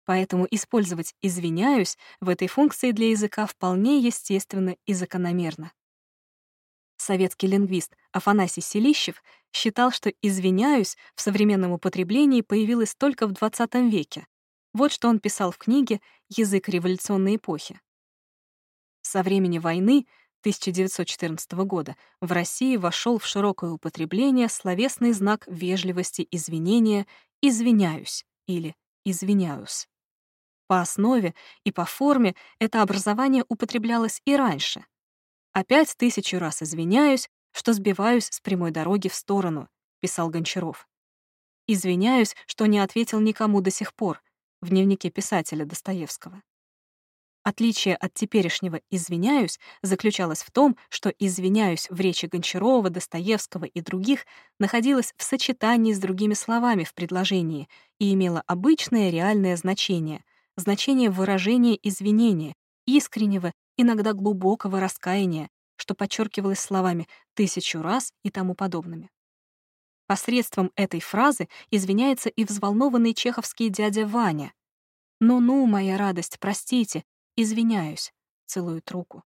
Speaker 1: Поэтому использовать «извиняюсь» в этой функции для языка вполне естественно и закономерно. Советский лингвист Афанасий Селищев считал, что «извиняюсь» в современном употреблении появилось только в XX веке. Вот что он писал в книге «Язык революционной эпохи». Со времени войны 1914 года в России вошел в широкое употребление словесный знак вежливости извинения «извиняюсь» или «извиняюсь». По основе и по форме это образование употреблялось и раньше. «Опять тысячу раз извиняюсь, что сбиваюсь с прямой дороги в сторону», — писал Гончаров. «Извиняюсь, что не ответил никому до сих пор» в дневнике писателя Достоевского. Отличие от теперешнего «извиняюсь» заключалось в том, что «извиняюсь» в речи Гончарова, Достоевского и других находилось в сочетании с другими словами в предложении и имело обычное реальное значение, значение выражения извинения, искреннего, иногда глубокого раскаяния, что подчеркивалось словами «тысячу раз» и тому подобными. Посредством этой фразы извиняется и взволнованный чеховский дядя Ваня. «Ну-ну, моя радость, простите, Извиняюсь. Целует руку.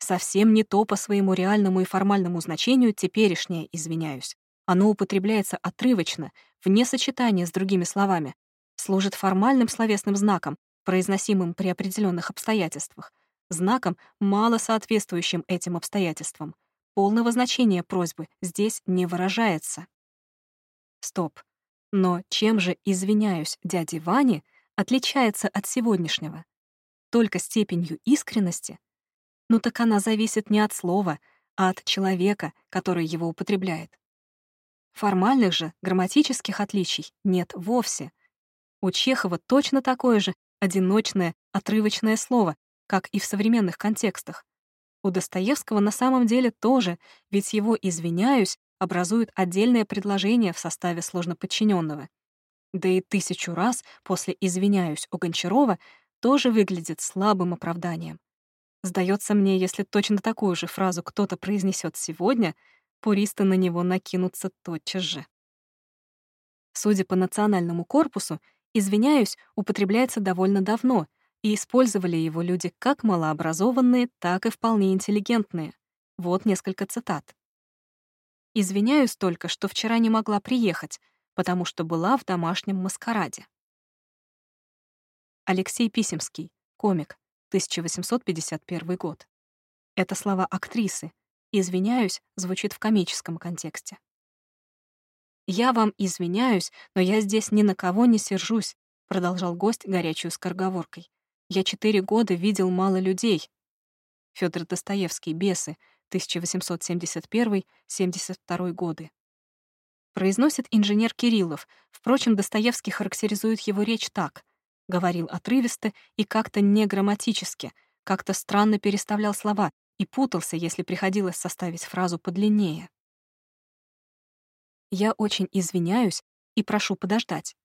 Speaker 1: Совсем не то по своему реальному и формальному значению теперешнее «извиняюсь». Оно употребляется отрывочно, вне сочетания с другими словами, служит формальным словесным знаком, произносимым при определенных обстоятельствах, знаком, мало соответствующим этим обстоятельствам. Полного значения просьбы здесь не выражается. Стоп. Но чем же «извиняюсь» дяди Вани отличается от сегодняшнего? Только степенью искренности, ну так она зависит не от слова, а от человека, который его употребляет. Формальных же грамматических отличий нет вовсе. У Чехова точно такое же одиночное, отрывочное слово, как и в современных контекстах. У Достоевского на самом деле тоже, ведь его «извиняюсь» образует отдельное предложение в составе сложноподчиненного. Да и тысячу раз после «извиняюсь» у Гончарова тоже выглядит слабым оправданием. Сдается мне, если точно такую же фразу кто-то произнесет сегодня, пуристы на него накинутся тотчас же. Судя по национальному корпусу, «извиняюсь» употребляется довольно давно, и использовали его люди как малообразованные, так и вполне интеллигентные. Вот несколько цитат. «Извиняюсь только, что вчера не могла приехать, потому что была в домашнем маскараде». Алексей Писемский, комик, 1851 год. Это слова актрисы. «Извиняюсь» звучит в комическом контексте. «Я вам извиняюсь, но я здесь ни на кого не сержусь», продолжал гость горячую скороговоркой. «Я четыре года видел мало людей». Федор Достоевский, «Бесы», 1871-72 годы. Произносит инженер Кириллов. Впрочем, Достоевский характеризует его речь так. Говорил отрывисто и как-то неграмматически, как-то странно переставлял слова и путался, если приходилось составить фразу подлиннее. Я очень извиняюсь и прошу подождать.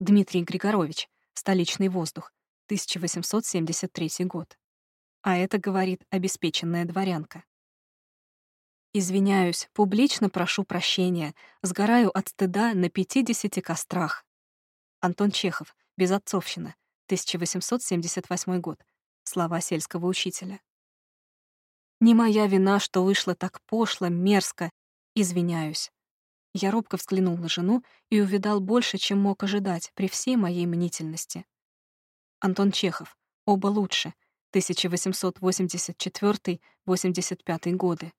Speaker 1: Дмитрий Григорович, «Столичный воздух», 1873 год. А это говорит обеспеченная дворянка. Извиняюсь, публично прошу прощения, сгораю от стыда на 50 кострах. Антон Чехов, Безотцовщина, 1878 год. Слова сельского учителя. Не моя вина, что вышло так пошло, мерзко. Извиняюсь. Я робко взглянул на жену и увидал больше, чем мог ожидать при всей моей мнительности. Антон Чехов. Оба лучше. 1884-85 годы.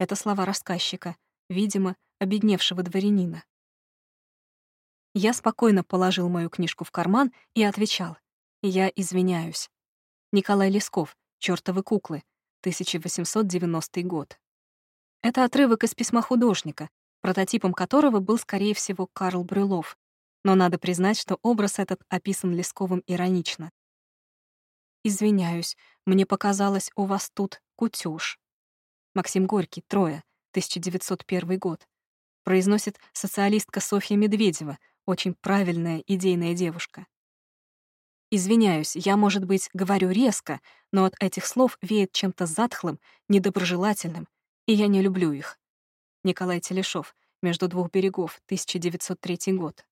Speaker 1: Это слова рассказчика, видимо, обедневшего дворянина. Я спокойно положил мою книжку в карман и отвечал. Я извиняюсь. Николай Лесков, «Чёртовы куклы», 1890 год. Это отрывок из письма художника, прототипом которого был, скорее всего, Карл Брюлов. Но надо признать, что образ этот описан Лесковым иронично. «Извиняюсь, мне показалось, у вас тут кутюж». Максим Горький, Трое, 1901 год. Произносит социалистка Софья Медведева, очень правильная идейная девушка. Извиняюсь, я, может быть, говорю резко, но от этих слов веет чем-то затхлым, недоброжелательным, и я не люблю их. Николай Телешов, «Между двух берегов», 1903 год.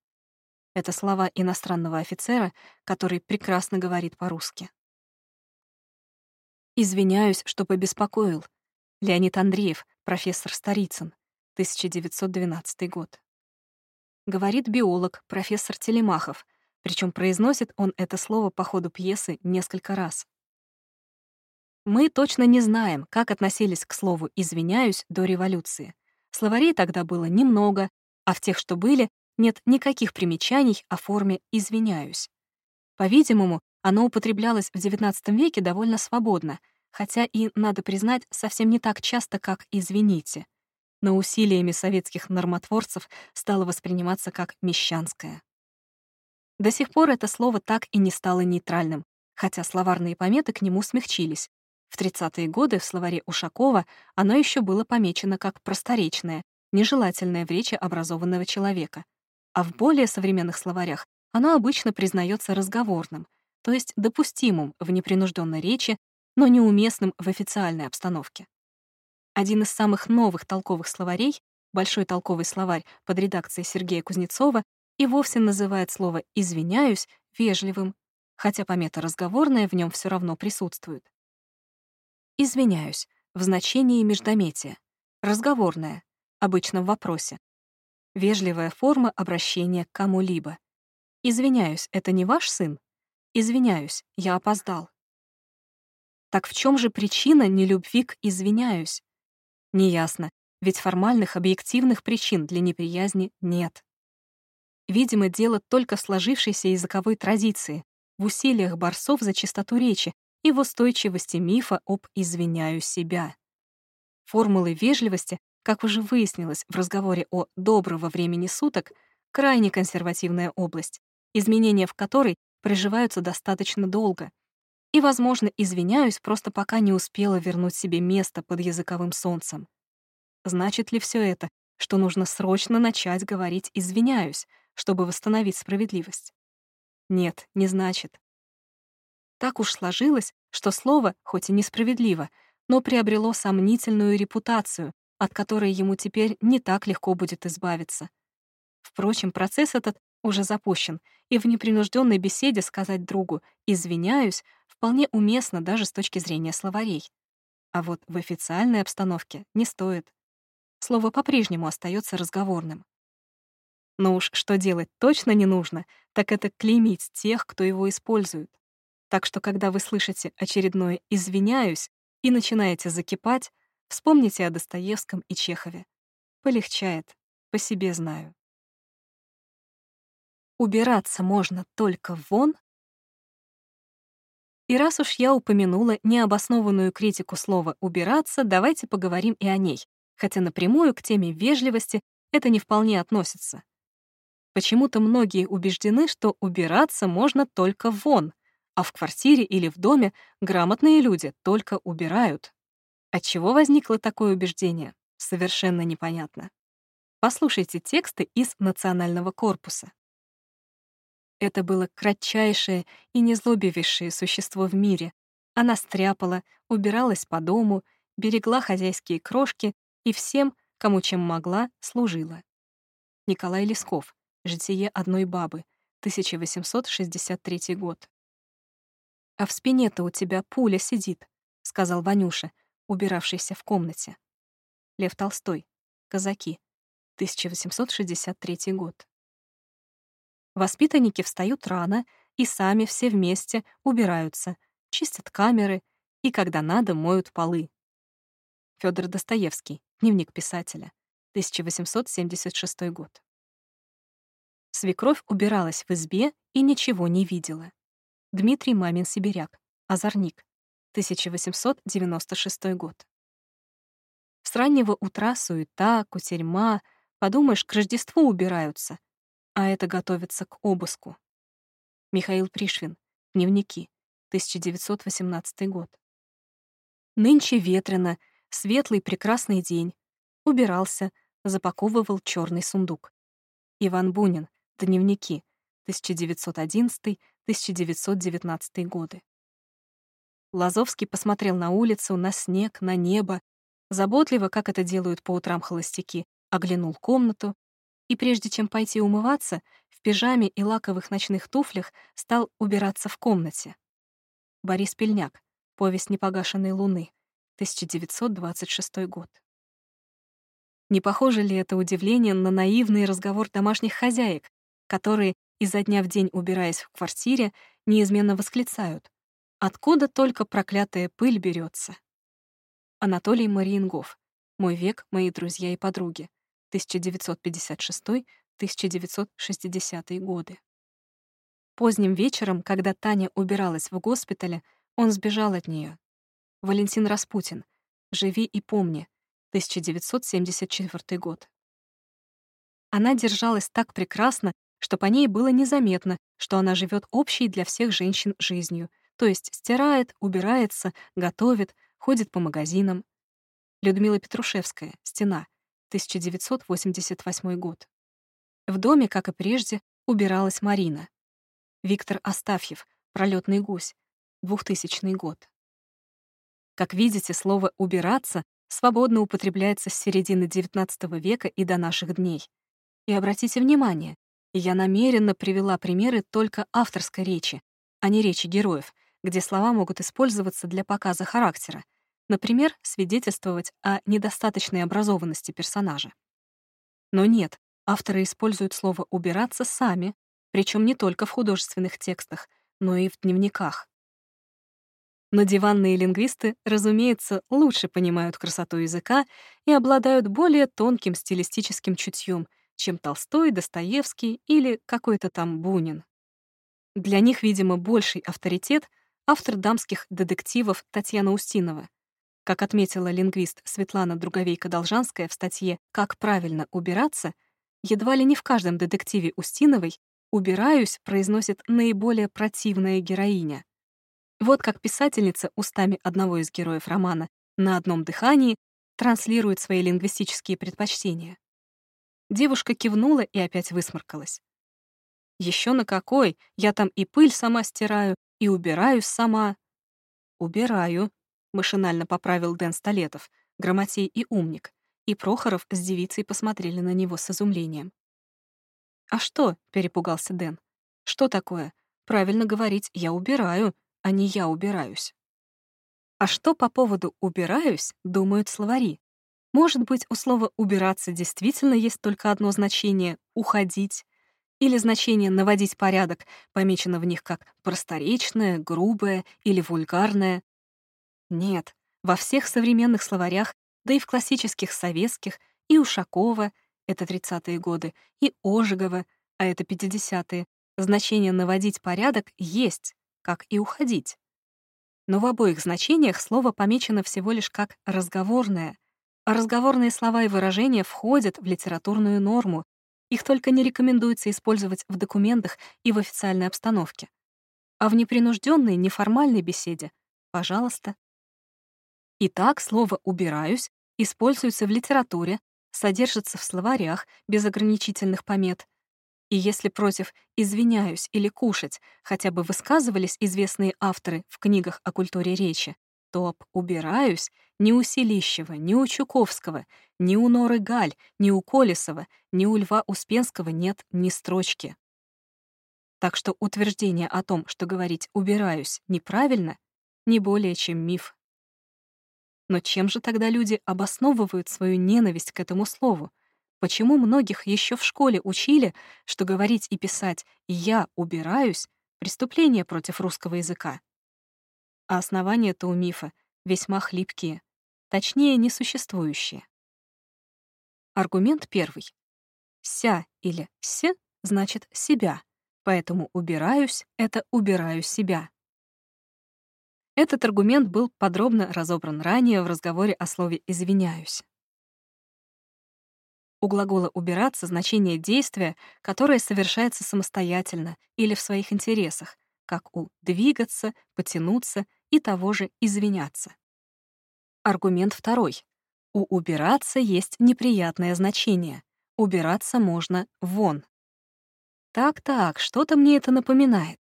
Speaker 1: Это слова иностранного офицера, который прекрасно говорит по-русски. «Извиняюсь, что побеспокоил», Леонид Андреев, профессор Старицын, 1912 год. Говорит биолог, профессор Телемахов, причем произносит он это слово по ходу пьесы несколько раз. Мы точно не знаем, как относились к слову «извиняюсь» до революции. Словарей тогда было немного, а в тех, что были, нет никаких примечаний о форме «извиняюсь». По-видимому, оно употреблялось в XIX веке довольно свободно — хотя и, надо признать, совсем не так часто, как «извините», но усилиями советских нормотворцев стало восприниматься как мещанское. До сих пор это слово так и не стало нейтральным, хотя словарные пометы к нему смягчились. В 30-е годы в словаре Ушакова оно еще было помечено как просторечное, нежелательное в речи образованного человека, а в более современных словарях оно обычно признается разговорным, то есть допустимым в непринужденной речи но неуместным в официальной обстановке. Один из самых новых толковых словарей, большой толковый словарь под редакцией Сергея Кузнецова, и вовсе называет слово «извиняюсь» вежливым, хотя помета разговорная в нем все равно присутствует. «Извиняюсь» в значении междометия, разговорная, обычно в вопросе, вежливая форма обращения к кому-либо. «Извиняюсь, это не ваш сын?» «Извиняюсь, я опоздал». Так в чем же причина нелюбви к «извиняюсь»? Неясно, ведь формальных объективных причин для неприязни нет. Видимо, дело только в сложившейся языковой традиции, в усилиях борцов за чистоту речи и в устойчивости мифа об «извиняю себя». Формулы вежливости, как уже выяснилось в разговоре о «доброго времени суток», крайне консервативная область, изменения в которой приживаются достаточно долго — и, возможно, извиняюсь, просто пока не успела вернуть себе место под языковым солнцем. Значит ли все это, что нужно срочно начать говорить «извиняюсь», чтобы восстановить справедливость? Нет, не значит. Так уж сложилось, что слово, хоть и несправедливо, но приобрело сомнительную репутацию, от которой ему теперь не так легко будет избавиться. Впрочем, процесс этот уже запущен, и в непринужденной беседе сказать другу «извиняюсь» вполне уместно даже с точки зрения словарей. А вот в официальной обстановке не стоит. Слово по-прежнему остается разговорным. Но уж что делать точно не нужно, так это клеймить тех, кто его использует. Так что, когда вы слышите очередное «извиняюсь» и начинаете закипать, вспомните о Достоевском и Чехове. Полегчает, по себе знаю. Убираться можно только вон. И раз уж я упомянула необоснованную критику слова «убираться», давайте поговорим и о ней, хотя напрямую к теме вежливости это не вполне относится. Почему-то многие убеждены, что убираться можно только вон, а в квартире или в доме грамотные люди только убирают. От чего возникло такое убеждение, совершенно непонятно. Послушайте тексты из национального корпуса. Это было кратчайшее и незлобивейшее существо в мире. Она стряпала, убиралась по дому, берегла хозяйские крошки и всем, кому чем могла, служила. Николай Лесков. Житие одной бабы. 1863 год. «А в спине-то у тебя пуля сидит», — сказал Ванюша, убиравшийся в комнате. Лев Толстой. Казаки. 1863 год. Воспитанники встают рано и сами все вместе убираются, чистят камеры и, когда надо, моют полы. Федор Достоевский. Дневник писателя. 1876 год. Свекровь убиралась в избе и ничего не видела. Дмитрий Мамин-Сибиряк. Озорник. 1896 год. С раннего утра суета, кутерьма, подумаешь, к Рождеству убираются, а это готовится к обыску. Михаил Пришвин. Дневники. 1918 год. Нынче ветрено, светлый прекрасный день. Убирался, запаковывал черный сундук. Иван Бунин. Дневники. 1911-1919 годы. Лазовский посмотрел на улицу, на снег, на небо, заботливо, как это делают по утрам холостяки, оглянул комнату, и прежде чем пойти умываться, в пижаме и лаковых ночных туфлях стал убираться в комнате. Борис Пельняк. Повесть непогашенной луны. 1926 год. Не похоже ли это удивление на наивный разговор домашних хозяек, которые, изо дня в день убираясь в квартире, неизменно восклицают «Откуда только проклятая пыль берется?» Анатолий Мариенгов. «Мой век, мои друзья и подруги». 1956-1960 годы. Поздним вечером, когда Таня убиралась в госпитале, он сбежал от нее. Валентин Распутин. «Живи и помни», 1974 год. Она держалась так прекрасно, что по ней было незаметно, что она живет общей для всех женщин жизнью, то есть стирает, убирается, готовит, ходит по магазинам. Людмила Петрушевская, «Стена», 1988 год. В доме, как и прежде, убиралась Марина. Виктор Астафьев, «Пролетный гусь», 2000 год. Как видите, слово «убираться» свободно употребляется с середины XIX века и до наших дней. И обратите внимание, я намеренно привела примеры только авторской речи, а не речи героев, где слова могут использоваться для показа характера, Например, свидетельствовать о недостаточной образованности персонажа. Но нет, авторы используют слово «убираться» сами, причем не только в художественных текстах, но и в дневниках. Но диванные лингвисты, разумеется, лучше понимают красоту языка и обладают более тонким стилистическим чутьем, чем Толстой, Достоевский или какой-то там Бунин. Для них, видимо, больший авторитет автор дамских детективов Татьяна Устинова, как отметила лингвист Светлана Друговейка-Должанская в статье «Как правильно убираться», едва ли не в каждом детективе Устиновой «убираюсь» произносит наиболее противная героиня. Вот как писательница устами одного из героев романа на одном дыхании транслирует свои лингвистические предпочтения. Девушка кивнула и опять высморкалась. Еще на какой? Я там и пыль сама стираю, и убираюсь сама. Убираю, машинально поправил Дэн Столетов, грамотей и умник, и Прохоров с девицей посмотрели на него с изумлением. «А что?» — перепугался Дэн. «Что такое? Правильно говорить «я убираю», а не «я убираюсь». А что по поводу «убираюсь» думают словари? Может быть, у слова «убираться» действительно есть только одно значение — «уходить», или значение «наводить порядок» помечено в них как просторечное, грубое или вульгарное. Нет, во всех современных словарях, да и в классических советских, и Ушакова, это 30-е годы, и Ожегова, а это 50-е, значение «наводить порядок» есть, как и «уходить». Но в обоих значениях слово помечено всего лишь как «разговорное», а разговорные слова и выражения входят в литературную норму, их только не рекомендуется использовать в документах и в официальной обстановке. А в непринужденной, неформальной беседе — пожалуйста. Итак, слово «убираюсь» используется в литературе, содержится в словарях без ограничительных помет. И если против «извиняюсь» или «кушать» хотя бы высказывались известные авторы в книгах о культуре речи, то об «убираюсь» ни у Селищева, ни у Чуковского, ни у Норы Галь, ни у Колесова, ни у Льва Успенского нет ни строчки. Так что утверждение о том, что говорить «убираюсь» неправильно, не более чем миф. Но чем же тогда люди обосновывают свою ненависть к этому слову? Почему многих еще в школе учили, что говорить и писать «я убираюсь» — преступление против русского языка? а основания-то у мифа весьма хлипкие, точнее, несуществующие. Аргумент первый. «Ся» или «с» значит «себя», поэтому «убираюсь» — это «убираю себя». Этот аргумент был подробно разобран ранее в разговоре о слове «извиняюсь». У глагола «убираться» значение действия, которое совершается самостоятельно или в своих интересах, как у «двигаться», «потянуться» и того же «извиняться». Аргумент второй. У «убираться» есть неприятное значение. Убираться можно вон. Так-так, что-то мне это напоминает.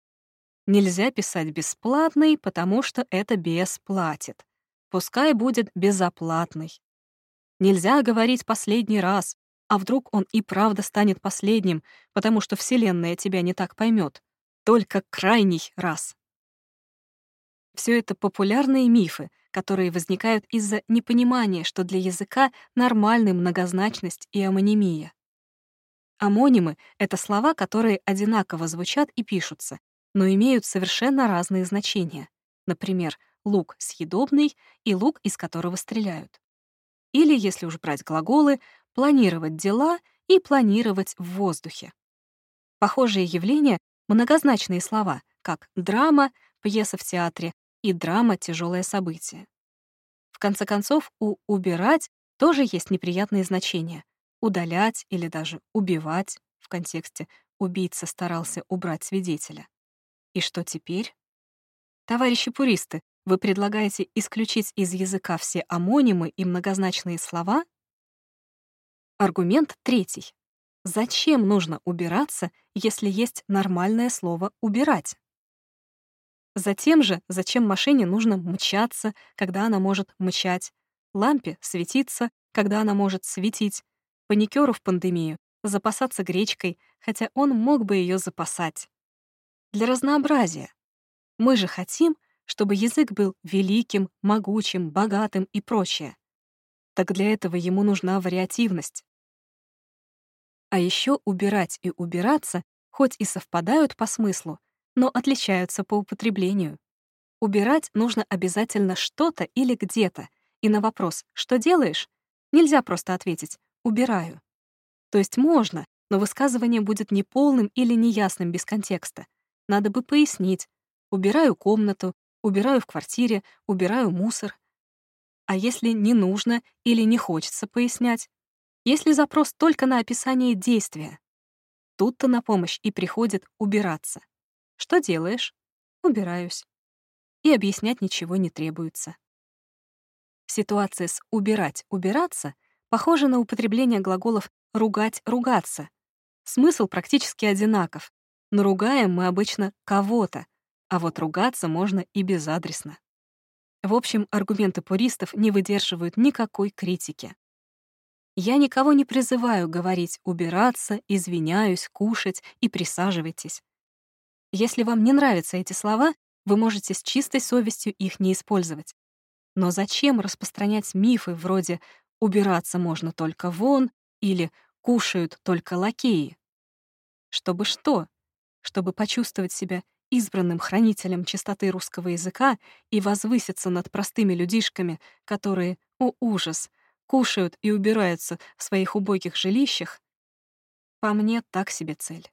Speaker 1: Нельзя писать «бесплатный», потому что это бесплатит. Пускай будет безоплатный. Нельзя говорить «последний раз», а вдруг он и правда станет последним, потому что Вселенная тебя не так поймет. Только крайний раз. Все это популярные мифы, которые возникают из-за непонимания, что для языка нормальны многозначность и амонимия. Амонимы — это слова, которые одинаково звучат и пишутся, но имеют совершенно разные значения. Например, лук съедобный и лук, из которого стреляют. Или, если уж брать глаголы, планировать дела и планировать в воздухе. Похожие явления — многозначные слова, как драма, пьеса в театре, и драма — тяжелое событие. В конце концов, у «убирать» тоже есть неприятные значения. Удалять или даже убивать в контексте «убийца старался убрать свидетеля». И что теперь? Товарищи пуристы, вы предлагаете исключить из языка все амонимы и многозначные слова? Аргумент третий. Зачем нужно убираться, если есть нормальное слово «убирать»? Затем же, зачем машине нужно мчаться, когда она может мчать, лампе светиться, когда она может светить, паникеру в пандемию запасаться гречкой, хотя он мог бы ее запасать. Для разнообразия. Мы же хотим, чтобы язык был великим, могучим, богатым и прочее. Так для этого ему нужна вариативность. А еще убирать и убираться хоть и совпадают по смыслу, но отличаются по употреблению. Убирать нужно обязательно что-то или где-то, и на вопрос «что делаешь?» нельзя просто ответить «убираю». То есть можно, но высказывание будет неполным или неясным без контекста. Надо бы пояснить. Убираю комнату, убираю в квартире, убираю мусор. А если не нужно или не хочется пояснять? Если запрос только на описание действия? Тут-то на помощь и приходит убираться. Что делаешь? Убираюсь. И объяснять ничего не требуется. Ситуация с «убирать», «убираться» похожа на употребление глаголов «ругать», «ругаться». Смысл практически одинаков, но ругаем мы обычно кого-то, а вот ругаться можно и безадресно. В общем, аргументы пуристов не выдерживают никакой критики. Я никого не призываю говорить «убираться», «извиняюсь», «кушать» и «присаживайтесь». Если вам не нравятся эти слова, вы можете с чистой совестью их не использовать. Но зачем распространять мифы вроде «убираться можно только вон» или «кушают только лакеи»? Чтобы что? Чтобы почувствовать себя избранным хранителем чистоты русского языка и возвыситься над простыми людишками, которые, о ужас, кушают и убираются в своих убогих жилищах, по мне так себе цель.